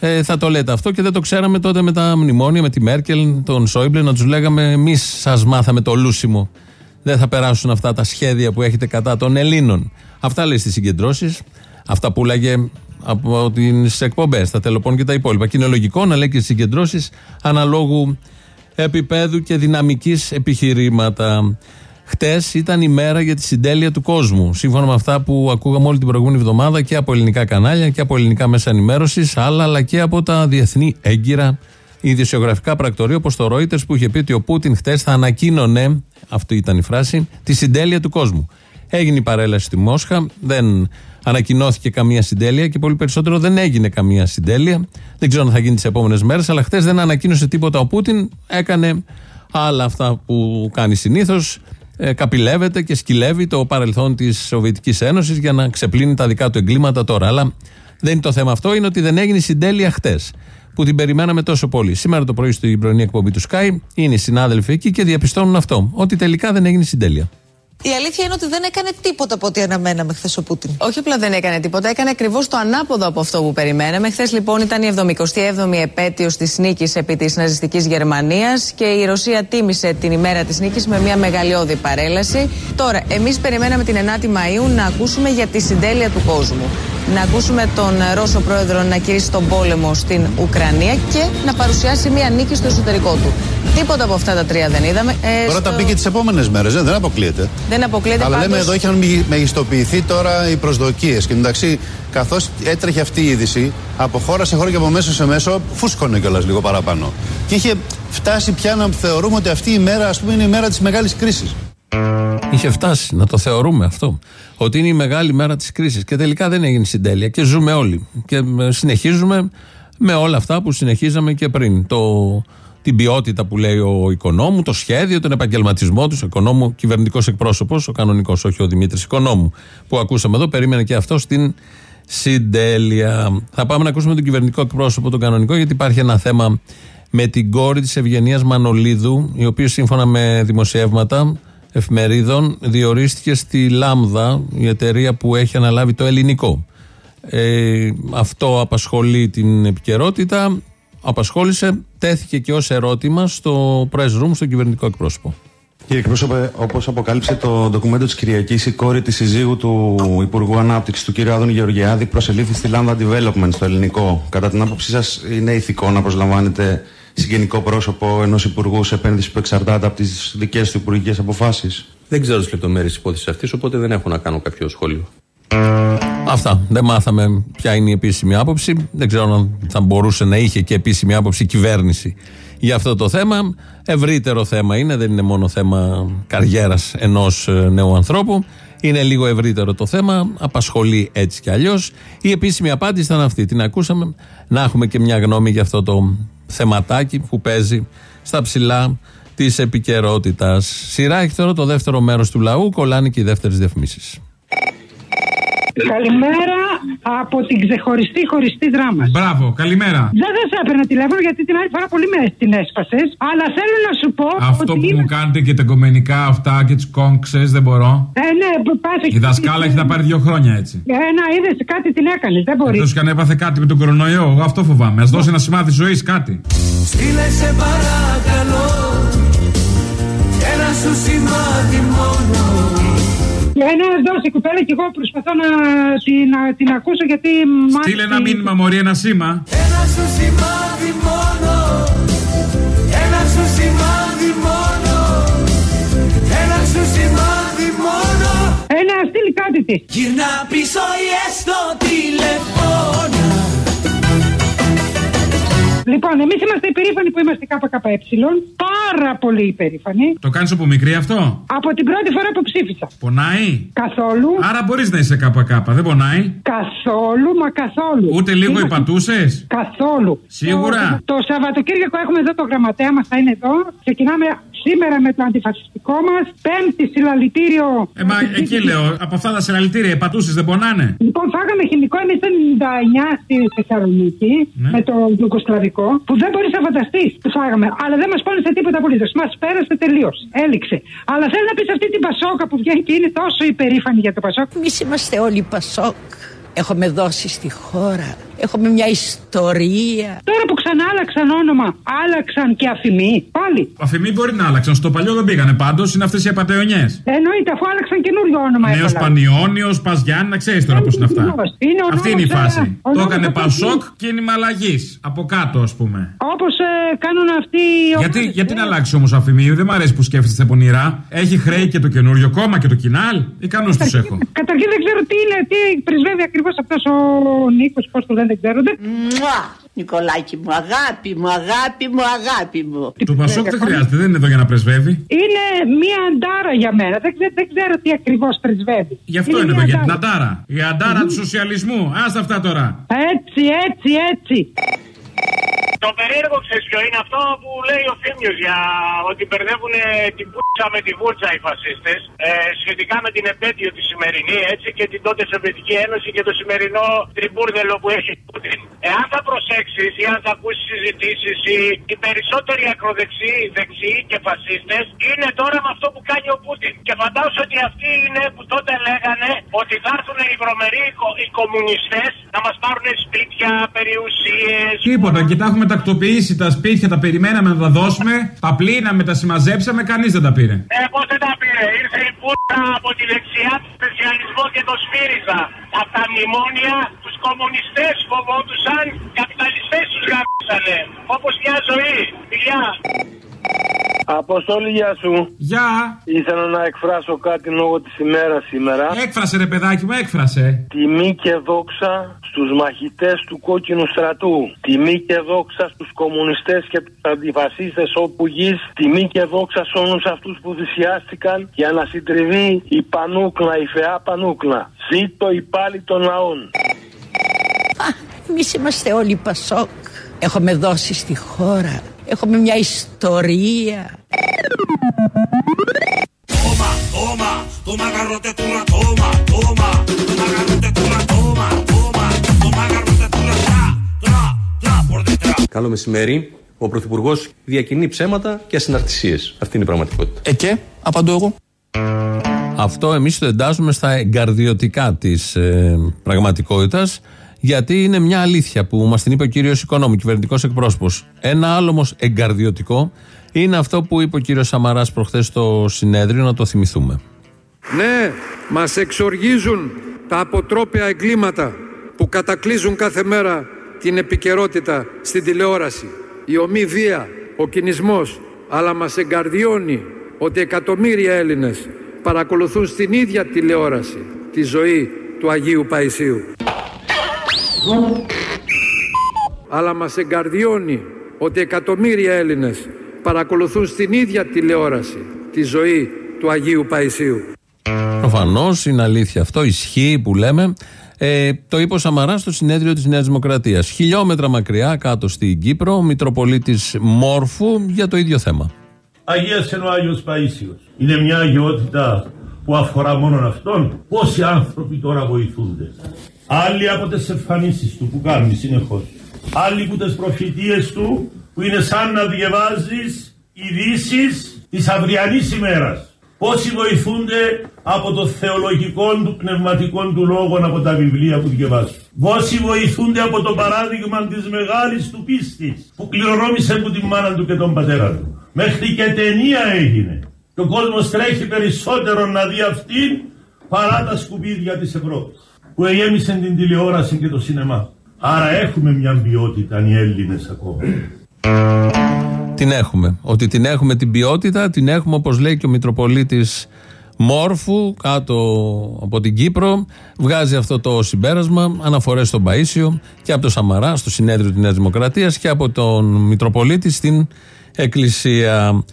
ε, θα το λέτε αυτό και δεν το ξέραμε τότε με τα μνημόνια, με τη Μέρκελ, τον Σόιμπλε, να τους λέγαμε εμείς σας μάθαμε το λούσιμο. Δεν θα περάσουν αυτά τα σχέδια που έχετε κατά των Ελλήνων. Αυτά λέει στις συγκεντρώσεις. Αυτά που λέγε από τις εκπομπές, τα τελοπών και τα υπόλοιπα. Και είναι λογικό να λέει και στις συγκεντρώσεις αναλόγου επίπεδου και δυναμικής επιχειρήματα. Χτες ήταν η μέρα για τη συντέλεια του κόσμου. Σύμφωνα με αυτά που ακούγαμε όλη την προηγούμενη εβδομάδα και από ελληνικά κανάλια και από ελληνικά μέσα ενημέρωσης, αλλά, αλλά και από τα διεθνή έγκυρα ειδησιογραφικά πρακτορεία όπως το Reuters που είχε πει ότι ο Πούτιν χτες θα ανακοίνωνε, αυτή ήταν η φράση, τη συντέλεια του κόσμου. Έγινε η παρέλαση στη Μόσχα, δεν ανακοινώθηκε καμία συντέλεια και πολύ περισσότερο δεν έγινε καμία συντέλεια. Δεν ξέρω αν θα γίνει τις επόμενες μέρες, αλλά χτες δεν ανακοίνωσε τίποτα ο Πούτιν. Έκανε άλλα αυτά που κάνει συνήθως. Ε, καπηλεύεται και σκυλεύει το παρελθόν της Σοβιετικής Ένωσης για να ξεπλύνει τα δικά του εγκλήματα τώρα. Αλλά δεν είναι το θέμα αυτό, είναι ότι δεν έγινε η συντέλεια χτες. Που την περιμέναμε τόσο πολύ. Σήμερα το πρωί στην πρωινή εκπομπή του Sky είναι οι συνάδελφοι εκεί και διαπιστώνουν αυτό. Ότι τελικά δεν έγινε συντέλεια. Η αλήθεια είναι ότι δεν έκανε τίποτα από ό,τι αναμέναμε χθες ο Πούτιν. Όχι απλά δεν έκανε τίποτα, έκανε ακριβώς το ανάποδο από αυτό που περιμέναμε. Χθες λοιπόν ήταν η 77η επέτειος της νίκης επί της ναζιστικής Γερμανίας και η Ρωσία τίμησε την ημέρα της νίκης με μια μεγαλειώδη παρέλαση. Τώρα, εμείς περιμέναμε την 9η Μαου να ακούσουμε για τη συντέλεια του κόσμου. Να ακούσουμε τον Ρώσο πρόεδρο να κηρύσει τον πόλεμο στην Ουκρανία και να παρουσιάσει μια νίκη στο εσωτερικό του. Τίποτα από αυτά τα τρία δεν είδαμε. Ε, Τώρα στο- τα πήγε τις επόμενες μέρες, δεν αποκλείεται. Δεν αποκλείεται Αλλά λέμε πάντως- εδώ είχαν μεγι- μεγιστοποιηθεί τώρα οι προσδοκίες. Και εντάξει, καθώς έτρεχε αυτή η είδηση, από χώρα σε χώρα και από μέσο σε μέσο, φούσκωνε κιόλας λίγο παραπάνω. Και είχε φτάσει πια να θεωρούμε ότι αυτή η μέρα, ας πούμε, είναι η μέρα της μεγάλης κρίσης. Είχε φτάσει να το θεωρούμε αυτό. Ότι είναι η μεγάλη μέρα της κρίσης. Και τελικά δεν έγινε συντέλεια. Και ζούμε όλοι. Και ε, συνεχίζουμε με όλα αυτά που συνεχίζαμε και πριν. Το, την ποιότητα που λέει ο οικονόμου, το σχέδιο, τον επαγγελματισμό τους. Οικονόμου, κυβερνητικός εκπρόσωπος, ο κανονικός, όχι ο Δημήτρης Οικονόμου, που ακούσαμε εδώ. Περίμενε και αυτό στην συντέλεια. Θα πάμε να ακούσουμε τον κυβερνητικό εκπρόσωπο, τον κανονικό, γιατί υπάρχει ένα θέμα με την κόρη της Ευγενίας Μανολίδου, η οποία σύμφωνα με δημοσιεύματα εφημερίδων διορίστηκε στη Λάμδα, η εταιρεία που έχει αναλάβει το ελληνικό. Ε, αυτό απασχολεί την επικαιρότητα. Απασχόλησε, τέθηκε και ως ερώτημα στο press room, στον κυβερνητικό εκπρόσωπο. Κύριε εκπρόσωπε, όπως αποκάλυψε το ντοκουμέντο της Κυριακής, η κόρη της συζύγου του Υπουργού Ανάπτυξης, του κ. Άδωνη Γεωργιάδη, προσελήφθη στη Lambda Development στο ελληνικό. Κατά την άποψή σας, είναι ηθικό να προσλαμβάνετε συγγενικό πρόσωπο ενός υπουργού σε επένδυση που εξαρτάται από τις δικές του υπουργικές αποφάσεις; Δεν ξέρω τις λεπτομέρειες της υπόθεσης αυτής, οπότε δεν έχω να κάνω κάποιο σχόλιο. Αυτά. Δεν μάθαμε ποια είναι η επίσημη άποψη. Δεν ξέρω αν θα μπορούσε να είχε και επίσημη άποψη η κυβέρνηση για αυτό το θέμα. Ευρύτερο θέμα είναι, δεν είναι μόνο θέμα καριέρας ενός νέου ανθρώπου. Είναι λίγο ευρύτερο το θέμα, απασχολεί έτσι κι αλλιώς. Η επίσημη απάντηση ήταν αυτή. Την ακούσαμε. Να έχουμε και μια γνώμη για αυτό το θεματάκι που παίζει στα ψηλά της επικαιρότητας. Σειρά έχει τώρα το δεύτερο μέρος του λαού. Κολλάνε και οι δεύτερες διαφημίσεις. Καλημέρα από την ξεχωριστή χωριστή δράμα. Μπράβο, καλημέρα. Δεν δεν σε έπαιρνα τηλέφωνο γιατί την άλλη φορά πολύ με την έσπασες. Αλλά θέλω να σου πω. Αυτό ότι που είμαι- μου κάνετε και τα κομμενικά αυτά και τις κόμξε δεν μπορώ. Ε, ναι, πάθει. Η δασκάλα έχει να πάρει δύο χρόνια έτσι. Ε, να είδες κάτι την έκανες. Δεν μπορείς. Εκτός και αν έπαθε κάτι με τον κορονοϊό, εγώ αυτό φοβάμαι. Α δώσει ένα σημάδι ζωής κάτι. Στείλε σε παρακαλώ Ένα σου σημάδι μόνο Και ένα δώσει κουπέλα και εγώ προσπαθώ να την, να την ακούσω γιατί. μ' Στείλε ένα άρεσε- μήνυμα, Μωρή, ένα σήμα. Ένα σου σημάδι μόνο Ένα σου σημάδι μόνο Ένα σου σημάδι μόνο Ένα στείλει κάτι της. Γυρνά πίσω ή έστω τηλεφώνα Λοιπόν, εμείς είμαστε υπερήφανοι που είμαστε ΚΚΕ. Πάρα πολύ υπερήφανοι. Το κάνεις από μικρή αυτό; Από την πρώτη φορά που ψήφισα. Πονάει; Καθόλου. Άρα μπορείς να είσαι ΚΚ, δεν πονάει; Καθόλου, μα καθόλου. Ούτε λίγο Είμαστε- υπατούσες; Καθόλου. Σίγουρα. Το, το Σαββατοκύριακο έχουμε εδώ το γραμματέα μας, θα είναι εδώ. Ξεκινάμε σήμερα με το αντιφασιστικό μας. Πέμπτη συλλαλητήριο. Ε, μα εκεί λέω, από αυτά τα συλλαλητήρια, υπατούσε δεν πονάνε; Λοιπόν, φάγαμε χημικό εμείς το 99 στη Θεσσαλονίκη Ναι. με το γλυκοσκλαβικό που δεν μπορείς να φανταστείς που φάγαμε. Αλλά δεν μας πόνισε τίποτα απολύτως. Μας πέρασε τελείως. Έληξε. Αλλά θέλω να πεις αυτή την Πασόκα που βγαίνει και είναι τόσο υπερήφανη για το Πασόκ; Εμείς είμαστε όλοι Πασόκ. Έχουμε δώσει στη χώρα. Έχουμε μια ιστορία. Τώρα που ξανά άλλαξαν όνομα, άλλαξαν και αφημί. Πάλι. Αφημί μπορεί να άλλαξαν. Στο παλιό δεν πήγανε πάντως, είναι αυτές οι απαταιωνιέ. Εννοείται, αφού άλλαξαν καινούριο όνομα. Νέος έβαλαν. Πανιόνιος, Παζιάννη, να ξέρεις τώρα πώς είναι αυτά. Είναι ο Αυτή νόμος, είναι η ε, φάση. ο Το νόμος έκανε αυτός Πασόκ κίνημα αλλαγή. Από κάτω, ας πούμε. Όπως κάνουν αυτοί οι Γιατί, ομάδες, γιατί ε. να αλλάξει όμως αφημί, δεν μου αρέσει που σκέφτεστε πονηρά. Έχει χρέη και το καινούριο κόμμα και το κοινάλ; Ικανούς τους έχω. Καταρχήν δεν ξέρω τι είναι, τι πρεσβεύει ακριβώ αυτός ο Νίκος, πώς το λένε, δεν ξέρονται. Μουα! Νικολάκη μου, αγάπη μου, αγάπη μου, αγάπη μου. Του Πασόκ δεν χρειάζεται, δεν είναι εδώ για να πρεσβεύει. Είναι μία αντάρα για μένα. Δεν, ξέ- δεν ξέρω τι ακριβώς πρεσβεύει. Γι' αυτό είναι, μία εδώ, για την αντάρα. αντάρα. Η αντάρα του σοσιαλισμού. Άστα αυτά τώρα. Έτσι, έτσι, έτσι. Το περίεργο ξέρεις ποιο είναι αυτό που λέει ο Θήμιος για ότι μπερδεύουν την πουτσα με τη βούρτσα οι φασίστες ε, σχετικά με την επέτειο τη σημερινή έτσι και την τότε Σοβιετική Ένωση και το σημερινό τριμπούρδελο που έχει η Πούτιν. Εάν θα προσέξεις ή αν θα ακούσεις συζητήσεις οι, οι περισσότεροι ακροδεξιοί, δεξιοί και φασίστες είναι τώρα με αυτό που κάνει ο Πούτιν. Και φαντάζομαι ότι αυτοί είναι που τότε λέγανε ότι θα έρθουν οι βρωμεροί οι, οι κομμουνιστές να μας πάρουν σπίτια, περιουσίες, Τίποτα, και τα έχουμε τακτοποιήσει τα σπίτια, τα περιμέναμε να τα δώσουμε. Τα πλήναμε, τα συμμαζέψαμε, κανείς δεν τα πήρε. Ε, πώς δεν τα πήρε. Ήρθε η πούτα από τη δεξιά του σπεσιαλισμό και το σφύριζα. Από τα μνημόνια τους κομμουνιστές φοβόντουσαν, καπιταλιστές τους γάμισανε. Όπως μια ζωή. Φιλιά. Αποστόλη, γεια σου. Γεια. Ήθελα να εκφράσω κάτι λόγω της ημέρας σήμερα. Έκφρασε ρε παιδάκι μου, έκφρασε. Τιμή και δόξα στους μαχητές του κόκκινου στρατού. Τιμή και δόξα στους κομμουνιστές και τους αντιφασίστες όπου γης. Τιμή και δόξα σε όλους αυτούς που θυσιάστηκαν για να συντριβεί η πανούκλα, η φεά πανούκλα. Ζήτω η πάλι των λαών. Εμείς είμαστε όλοι Πασόκ. Έχουμε δώσει στη χώρα. Έχουμε μια ιστορία. Toma, toma, toma garrote tú la toma, toma, toma garrote tú la toma, toma, toma garrote tú la tra, tra, tra por detrás. Καλό μεσημέρι. Ο Πρωθυπουργός διακινεί ψέματα και ασυναρτησίες. Αυτή είναι η πραγματικότητα. Ε και, απαντώ εγώ. Αυτό εμείς το εντάζουμε στα εγκαρδιωτικά της ε, πραγματικότητας γιατί είναι μια αλήθεια που μας την είπε ο κύριος Οικονόμου, κυβερνητικός εκπρόσωπος. Ένα άλλο όμως εγκαρδιωτικό είναι αυτό που είπε ο κύριος Σαμαράς προχθές στο συνέδριο, να το θυμηθούμε. Ναι, μας εξοργίζουν τα αποτρόπαια εγκλήματα που κατακλείζουν κάθε μέρα την επικαιρότητα στην τηλεόραση. Η ομή βία, ο κινησμός, αλλά μας εγκαρδιώνει ότι εκατομμύρια Έλληνες παρακολουθούν στην ίδια τηλεόραση τη ζωή του Αγίου Παϊσίου. Αλλά μας εγκαρδιώνει ότι εκατομμύρια Έλληνες παρακολουθούν στην ίδια τηλεόραση τη ζωή του Αγίου Παϊσίου. Προφανώς είναι αλήθεια αυτό, ισχύει που λέμε. Ε, το είπε ο Σαμαρά στο συνέδριο της Νέας Δημοκρατίας. Χιλιόμετρα μακριά, κάτω στην Κύπρο, ο Μητροπολίτης Μόρφου για το ίδιο θέμα. Αγίας είναι ο Άγιος Παΐσιος. Είναι μια αγιότητα που αφορά μόνο αυτόν; Πόσοι άνθρωποι τώρα βοηθούνται; Άλλοι από τις εμφανίσεις του που κάνεις συνεχώς. Άλλοι που τις προφητείες του που είναι σαν να διαβάζεις ειδήσεις της αυριανής ημέρας. Πόσοι βοηθούνται από το θεολογικό του πνευματικό του λόγο από τα βιβλία που διαβάζουν. Πόσοι βοηθούνται από το παράδειγμα της μεγάλης του πίστης που κληρονόμησε από τη μάνα του και τον πατέρα του. Μέχρι και ταινία έγινε. Και ο κόσμος τρέχει περισσότερο να δει αυτήν παρά τα σκουπίδια της Ευρώπης που εγέμισαν την τηλεόραση και το σινεμά. Άρα έχουμε μια ποιότητα οι Έλληνες ακόμα. Την έχουμε. Ότι την έχουμε την ποιότητα, την έχουμε όπως λέει και ο Μητροπολίτης Μόρφου κάτω από την Κύπρο. Βγάζει αυτό το συμπέρασμα, αναφορές στον Παΐσιο και από το Σαμαρά στο συνέδριο της Νέας Δημοκρατίας και από τον Μητροπολίτη στην Εκκλησία.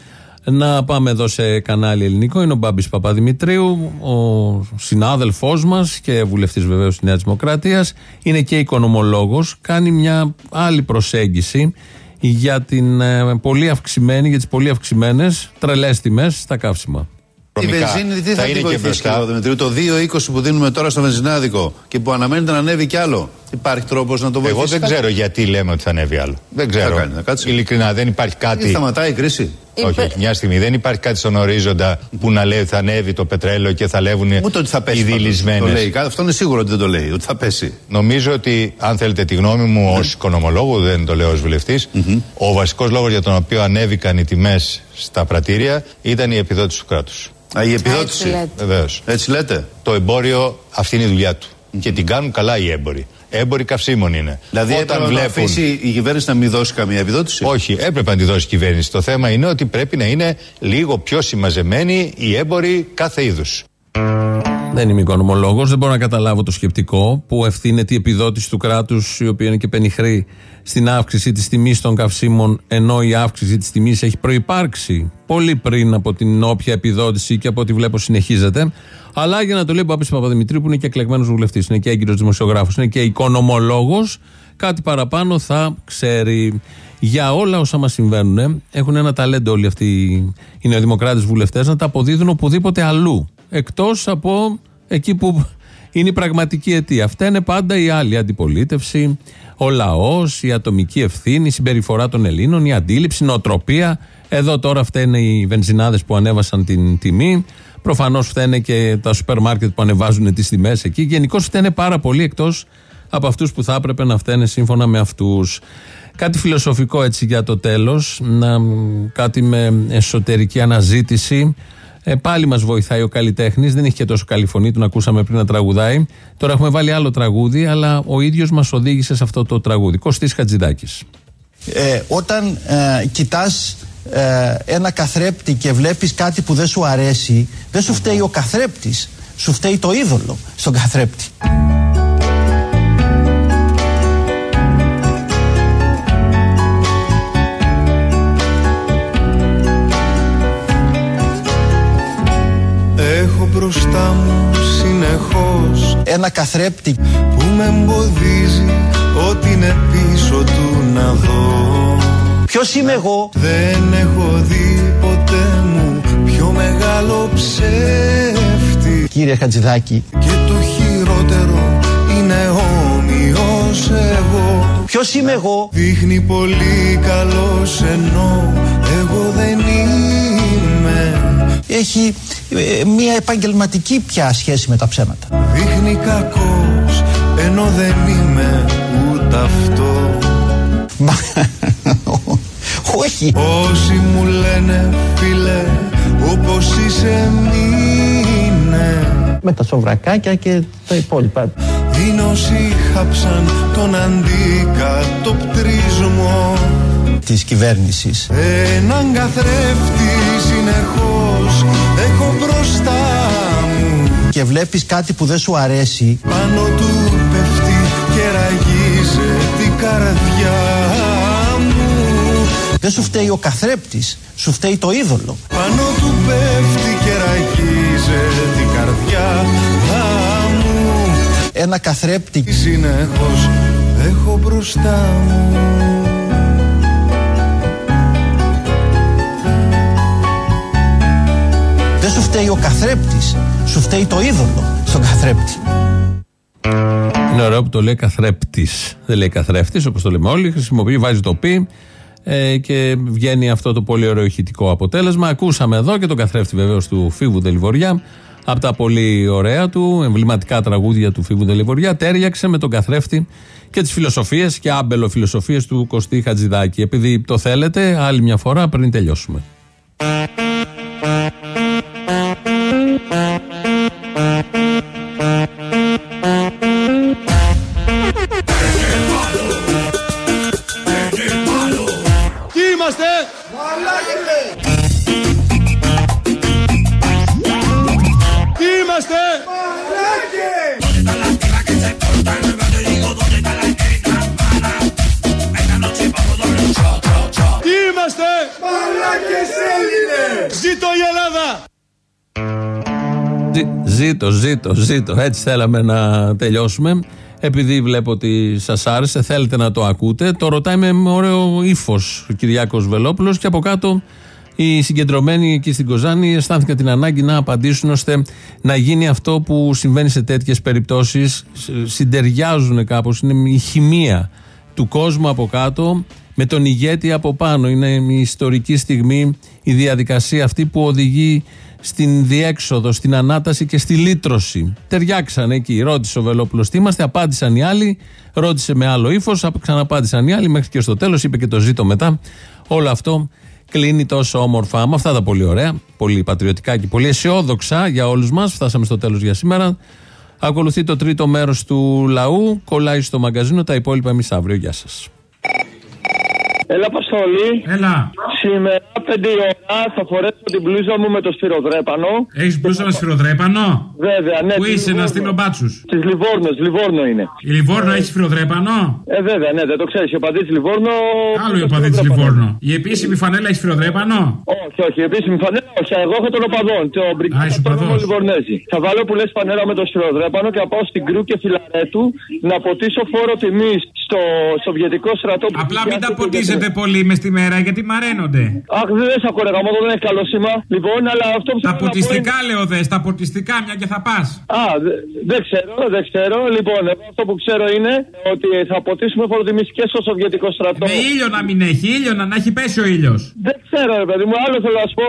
Να πάμε εδώ σε κανάλι ελληνικό. Είναι ο Μπάμπης Παπαδημητρίου, ο συνάδελφός μας και βουλευτής βεβαίως της Νέας Δημοκρατίας. Είναι και οικονομολόγος. Κάνει μια άλλη προσέγγιση για την ε, πολύ αυξημένη, για τις πολύ αυξημένες τρελές τιμές στα καύσιμα. Η βενζίνη τι θα, την βοηθήσει, κύριε Δημητρίου, το 2,20 που δίνουμε τώρα στο βενζινάδικο και που αναμένεται να ανέβει κι άλλο. Υπάρχει τρόπος να το βοηθήσει. Εγώ δεν ξέρω γιατί λέμε ότι θα ανέβει άλλο. Δεν ξέρω. κάνει, να κάτσει. Ειλικρινά δεν υπάρχει κάτι. Τι σταματάει η κρίση; Όχι, όχι, μια στιγμή. Δεν υπάρχει κάτι στον ορίζοντα που να λέει ότι θα ανέβει το πετρέλαιο και θα λεύουν Ούτε ότι θα πέσει. οι πάντως. Το δηλισμένε. λέει. Αυτό είναι σίγουρο ότι δεν το λέει. Ότι θα πέσει. Νομίζω ότι, αν θέλετε τη γνώμη μου ως οικονομολόγου, δεν το λέω ως βουλευτη ο βασικός λόγος για τον οποίο ανέβηκαν οι τιμές στα πρατήρια ήταν η επιδότηση του κράτους. Α, η επιδότηση. Έτσι λέτε. Βεβαίως. Έτσι λέτε. Το εμπόριο, αυτή είναι η δουλειά του. Και την κάνουν καλά οι έμποροι. Έμποροι καυσίμων είναι. Δηλαδή έπρεπε να αφήσει η κυβέρνηση να μην δώσει καμία επιδότηση; Όχι, έπρεπε να τη δώσει η κυβέρνηση. Το θέμα είναι ότι πρέπει να είναι λίγο πιο συμμαζεμένοι οι έμποροι κάθε είδους. Δεν είμαι οικονομολόγος, δεν μπορώ να καταλάβω το σκεπτικό που ευθύνεται η επιδότηση του κράτους, η οποία είναι και πενιχρή, στην αύξηση της τιμής των καυσίμων, ενώ η αύξηση της τιμής έχει προπάρξει πολύ πριν από την όποια επιδότηση και από ό,τι βλέπω συνεχίζεται. Αλλά για να το λέει ο Παπή Παπαδημητρίου, που είναι και εκλεγμένος βουλευτής, είναι και έγκυρος δημοσιογράφος, είναι και οικονομολόγο, κάτι παραπάνω θα ξέρει. Για όλα όσα μας συμβαίνουν, έχουν ένα ταλέντο όλοι αυτοί οι νεοδημοκράτες βουλευτές να τα αποδίδουν οπουδήποτε αλλού. Εκτός από εκεί που είναι η πραγματική αιτία. Αυτά είναι πάντα η άλλη αντιπολίτευση, ο λαός, η ατομική ευθύνη, η συμπεριφορά των Ελλήνων, η αντίληψη, η νοοτροπία. Εδώ τώρα φταίνε οι βενζινάδες που ανέβασαν την τιμή. Προφανώς φταίνε και τα σούπερ μάρκετ που ανεβάζουν τις τιμές εκεί. Γενικώ φταίνε πάρα πολύ εκτός από αυτούς που θα έπρεπε να φταίνε σύμφωνα με αυτούς. Κάτι φιλοσοφικό έτσι για το τέλος, κάτι με εσωτερική αναζήτηση. Ε, πάλι μας βοηθάει ο καλλιτέχνης, δεν έχει και τόσο καλή φωνή, τον ακούσαμε πριν να τραγουδάει. Τώρα έχουμε βάλει άλλο τραγούδι, αλλά ο ίδιος μας οδήγησε σε αυτό το τραγούδι. Κωστής Χατζηδάκης. ε, όταν ε, κοιτάς ε, ένα καθρέπτη και βλέπεις κάτι που δεν σου αρέσει δεν σου φταίει ο καθρέπτης σου φταίει το είδωλο στον καθρέπτη. Έχω μπροστά μου συνεχώς ένα καθρέπτη που με εμποδίζει ό,τι είναι πίσω του να δω Ποιος είμαι εγώ; Δεν έχω δει ποτέ μου πιο μεγάλο ψεύτη. Κύριε Χατζηδάκη. Και το χειρότερο είναι όμοιος εγώ. Ποιος Ποιο είμαι εγώ; Δείχνει πολύ καλός ενώ εγώ δεν είμαι. Έχει ε, μια επαγγελματική πια σχέση με τα ψέματα. Δείχνει κακός ενώ δεν είμαι ούτε αυτό Όχι. Όσοι μου λένε φίλε όπως είσαι μείνε Με τα σοβρακάκια και τα υπόλοιπα. Είναι όσοι χάψαν τον αντικατοπτρισμό Της κυβέρνησης. Έναν καθρέφτη συνεχώς έχω μπροστά μου Και βλέπεις κάτι που δεν σου αρέσει. Πάνω του πέφτει και ραγίζει την καρδιά μου Δεν σου φταίει ο καθρέπτης, σου φταίει το είδωλο. Πάνω του πέφτει και ραγίζει την καρδιά μου Ένα καθρέπτη Συνεχώς έχω μπροστά μου δεν σου φταίει ο καθρέπτης, σου φταίει το είδωλο στον καθρέπτη. Είναι ωραίο που το λέει καθρέπτης. Δεν λέει καθρέφτης όπως το λέμε όλοι. Χρησιμοποιεί, βάζει το πι ε, και βγαίνει αυτό το πολύ ωραίο ηχητικό αποτέλεσμα. Ακούσαμε εδώ και τον καθρέφτη βεβαίως του Φίβου Δελιβοριά. Από τα πολύ ωραία του, εμβληματικά τραγούδια του Φίβου Δελιβοριά, τέριαξε με τον καθρέφτη και τις φιλοσοφίες και άμπελο φιλοσοφίες του Κωστή Χατζηδάκη. Επειδή το θέλετε, άλλη μια φορά πριν τελειώσουμε. Είμαστε! Μαλάκες Έλληνες! Ζήτω η Ελλάδα! Ζή- Ζήτω, ζήτω, ζήτω. Έτσι θέλαμε να τελειώσουμε. Επειδή βλέπω ότι σας άρεσε, θέλετε να το ακούτε. Το ρωτάει με ωραίο ύφος ο Κυριάκος Βελόπουλος και από κάτω οι συγκεντρωμένοι εκεί στην Κοζάνη αισθάνθηκαν την ανάγκη να απαντήσουν ώστε να γίνει αυτό που συμβαίνει σε τέτοιες περιπτώσεις. Συντεριάζουν κάπως. Είναι η χημεία του κόσμου από κάτω με τον ηγέτη από πάνω. Είναι η ιστορική στιγμή, η διαδικασία αυτή που οδηγεί στην διέξοδο, στην ανάταση και στη λύτρωση. Ταιριάξαν εκεί. Ρώτησε ο Βελόπουλος τι είμαστε, απάντησαν οι άλλοι. Ρώτησε με άλλο ύφος, ξαναπάντησαν οι άλλοι μέχρι και στο τέλος. Είπε και το ζήτω μετά. Όλο αυτό κλείνει τόσο όμορφα. Με αυτά τα πολύ ωραία, πολύ πατριωτικά και πολύ αισιόδοξα για όλους μας. Φτάσαμε στο τέλος για σήμερα. Ακολουθεί το τρίτο μέρος του λαού. Κολλάει στο μαγκαζίνο. Τα υπόλοιπα εμείς αύριο. Γεια σας. Έλα, Αποστολή. Έλα. Σήμερα, 5 η ώρα, θα φορέσω την μπλούζα μου με το σφυροδρέπανο. Έχεις μπλούζα με σφυροδρέπανο; Βέβαια, ναι. Πού της είσαι, να Λιβόρνος. στείλω μπάτσους; Της Λιβόρνος, Λιβόρνο είναι. Η Λιβόρνο έχει σφυροδρέπανο; Ε, βέβαια, ναι, δεν το ξέρεις. Ο παδί Λιβόρνο. Άλλο η οπαδής τη Λιβόρνο. Η επίσημη φανέλα έχει σφυροδρέπανο; Όχι, όχι, επίσημη φανέλα, όχι. Εγώ έχω τον οπαδόν. Το Α, μπριγκάτα είσαι τον οπαδός. Λιβορνέζη. Θα βάλω που λες φανέλα με το σφυροδρέπανο και θα πάω στην Κρού και Φιλαρέτου να ποτίσω φόρο τιμής στο Σοβιετικό στρατό. που Απλά μην τα πλησιάστηκε ποτίζετε για- πολύ μες στη μέρα γιατί μαραίνονται. Αχ, δεν σε ακούω, ρε γαμώτο, δεν έχει καλό σήμα. Λοιπόν, αλλά αυτό που Τα θέλω να πω ποτιστικά λέω δες, τα ποτιστικά μια και θα πας. Α, δε- δεν ξέρω, δεν ξέρω. Λοιπόν, εγώ αυτό που ξέρω είναι ότι θα ποτίσουμε φοροτιμή και στο Σοβιετικό στρατό. Με ήλιο να μην έχει, ήλιο να, να έχει πέσει ο ήλιος. Δεν ξέρω, ρε παιδί μου, άλλο θέλω να σου πω.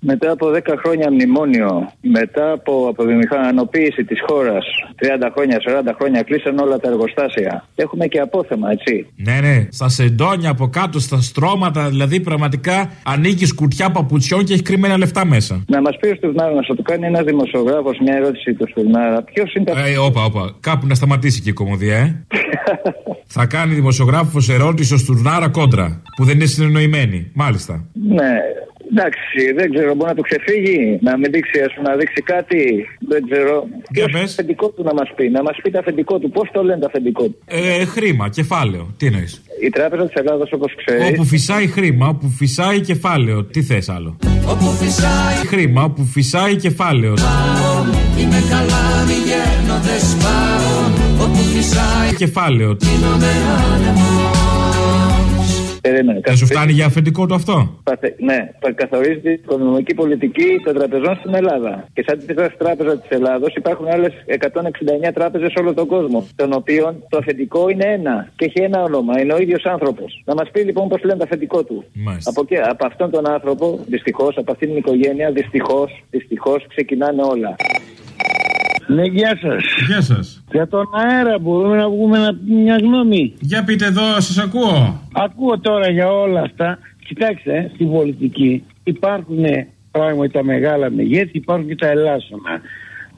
Μετά από 10 χρόνια μνημόνιο, μετά από αποβιομηχανοποίηση της χώρας, 30 χρόνια, 40 χρόνια κλείσαν όλα τα εργοστάσια. Έχουμε και απόθεμα, έτσι. Ναι, ναι, στα σεντόνια από κάτω, στα στρώματα, δηλαδή πραγματικά ανοίγει σκουτιά παπουτσιών και έχει κρυμμένα λεφτά μέσα. Να μας πει ο Στουρνάρας, να σου το κάνει ένας δημοσιογράφος μια ερώτηση του Στουρνάρα. Ποιος είναι τα. Ε, όπα, όπα. Κάπου να σταματήσει και η κομμωδία, ε. Θα κάνει δημοσιογράφος ερώτηση ο Στουρνάρα κόντρα. Που δεν είναι συνεννοημένη. Μάλιστα. Ναι, εντάξει, δεν ξέρω, μπορεί να του ξεφύγει, να μην δείξει, ας πούμε, να δείξει κάτι. Δεν ξέρω. Ποιος είναι το αφεντικό του να μας πει, να μας πει το αφεντικό του, πώς το λένε το αφεντικό του; Ε, χρήμα, κεφάλαιο. Τι εννοείς; Η Τράπεζα της Ελλάδας, όπως ξέρεις. Όπου φυσάει χρήμα, όπου φυσάει κεφάλαιο. Τι θες άλλο; Όπου φυσάει Χρήμα, όπου φυσάει κεφάλαιο. Είμαι καλά μη γέρνω δεν σπάω Όπου φυσάει Κεφάλαιο. γίνομαι άνεμος Περίμενε. Δεν σου φτάνει για αφεντικό το αυτό; Παθε- Ναι, θα καθορίζει την οικονομική πολιτική των τραπεζών στην Ελλάδα. Και σαν τη τράπεζα της Ελλάδος υπάρχουν άλλες 169 τράπεζες σε όλο τον κόσμο. Των οποίων το αφεντικό είναι ένα και έχει ένα όνομα. Είναι ο ίδιος άνθρωπος. Να μας πει λοιπόν πώς λένε το αφεντικό του. Από, και, από αυτόν τον άνθρωπο, δυστυχώς, από αυτήν την οικογένεια, δυστυχώς, δυστυχώς ξεκινάνε όλα. Ναι, γεια σας. Γεια σας. Για τον αέρα μπορούμε να βγούμε να πούμε μια γνώμη. Για πείτε εδώ, σας ακούω. Ακούω τώρα για όλα αυτά. Κοιτάξτε, ε, στην πολιτική υπάρχουν ε, πράγματι τα μεγάλα μεγέθη, υπάρχουν και τα ελάσσονα.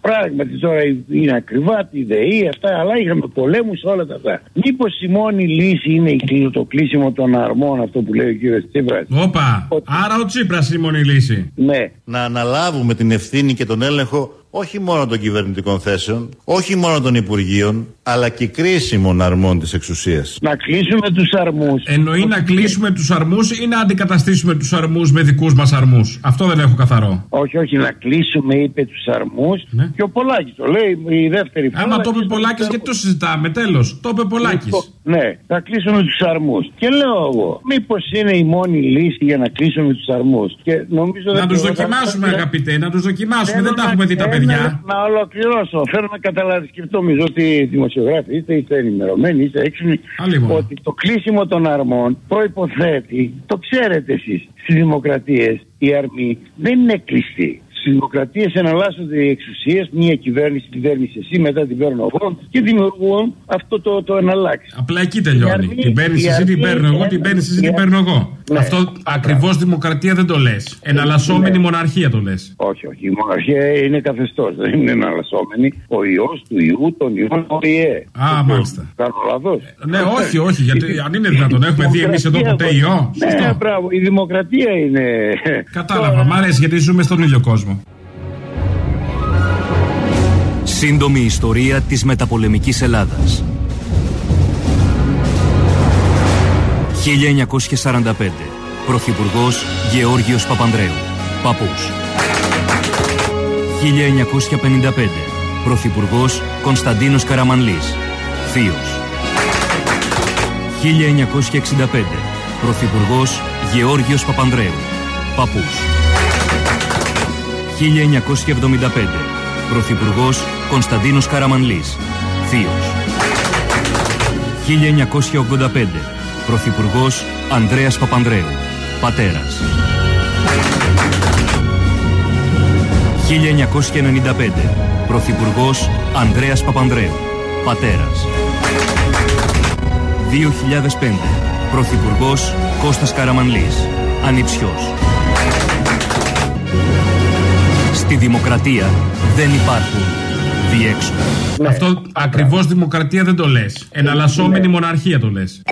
Πράγματι τώρα είναι ακριβά, τη ΔΕΗ, αυτά, αλλά είχαμε πολέμους όλα τα αυτά. Μήπως η μόνη λύση είναι η κλει- το κλείσιμο των αρμών, αυτό που λέει ο κύριος Τσίπρας; Όπα. Άρα ο Τσίπρας είναι η μόνη λύση. Ναι. Να αναλάβουμε την ευθύνη και τον έλεγχο όχι μόνο των κυβερνητικών θέσεων, όχι μόνο των Υπουργείων, αλλά και κρίσιμων αρμών της εξουσίας. Να κλείσουμε τους αρμούς. Εννοεί να κλείσουμε τους αρμούς ή να αντικαταστήσουμε τους αρμούς με δικούς μας αρμούς. Αυτό δεν έχω καθαρό. Όχι, όχι, να κλείσουμε, είπε τους αρμούς. Και ο Πολάκης το λέει η δεύτερη φορά. Ναι. Άμα το είπε Πολάκης, γιατί το συζητάμε. Τέλος. Το είπε Πολάκης. Ναι, θα κλείσουμε τους αρμούς. Και λέω εγώ, μήπως είναι η μόνη λύση για να κλείσουμε τους αρμούς. Και νομίζω Να δεν τους ξέρω, δοκιμάσουμε, θα- αγαπητέ, να τους δοκιμάσουμε. Θέλω Δεν τα να- έχουμε δει τα θέλω παιδιά. Να, να ολοκληρώσω. Θέλω να καταλάβει και νομίζω ότι δημοσιογράφοι είστε, είστε ενημερωμένοι, είστε έξυπνοι. μόνο. Ότι το κλείσιμο των αρμών προποθέτει, το ξέρετε εσείς, στις δημοκρατίες η αρμή δεν είναι κλειστή. Στι δημοκρατίε εναλλάσσονται οι εξουσίες, μία κυβέρνηση κυβέρνηση εσύ, μετά την παίρνω εγώ και δημιουργούν αυτό το, το εναλλάξει. Απλά εκεί τελειώνει. αρμή- Την παίρνεις η εσύ, την αρμή- παίρνω εγώ, την παίρνεις εσύ, την η- παίρνω εγώ. Ναι. Αυτό ακριβώς δημοκρατία δεν το λες. Εναλλασσόμενη μοναρχία το λες. Όχι, όχι. Η μοναρχία είναι καθεστώς. Δεν είναι εναλλασσόμενη. Ο ιός του ιού των ιών ο ΙΕ. Α, μάλιστα. Κάνω λάθος. Ναι, όχι, όχι, γιατί αν είναι δυνατόν, έχουμε δει εμείς εδώ ποτέ ιό. Ναι, μπράβο. Η δημοκρατία είναι. Κατάλαβα, μ' αρέσει γιατί ζούμε στον ίδιο κόσμο. Σύντομη ιστορία της μεταπολεμικής Ελλάδας. 1945. Πρωθυπουργός Γεώργιος Παπανδρέου. Παππούς. 1955. Πρωθυπουργός Κωνσταντίνος Καραμανλής. Θείος. 1965. Πρωθυπουργός Γεώργιος Παπανδρέου. Παππούς. 1975. Πρωθυπουργός Κωνσταντίνος Καραμανλής. Θείος. 1985. Πρωθυπουργός Ανδρέας Παπανδρέου. Πατέρας. 1995. Πρωθυπουργός Ανδρέας Παπανδρέου. Πατέρας. 2005. Πρωθυπουργός Κώστας Καραμανλής. Ανιψιός. Στη δημοκρατία δεν υπάρχουν διέξοδα. Αυτό ακριβώς δημοκρατία δεν το λες. Εναλλασσόμενη μοναρχία το λες.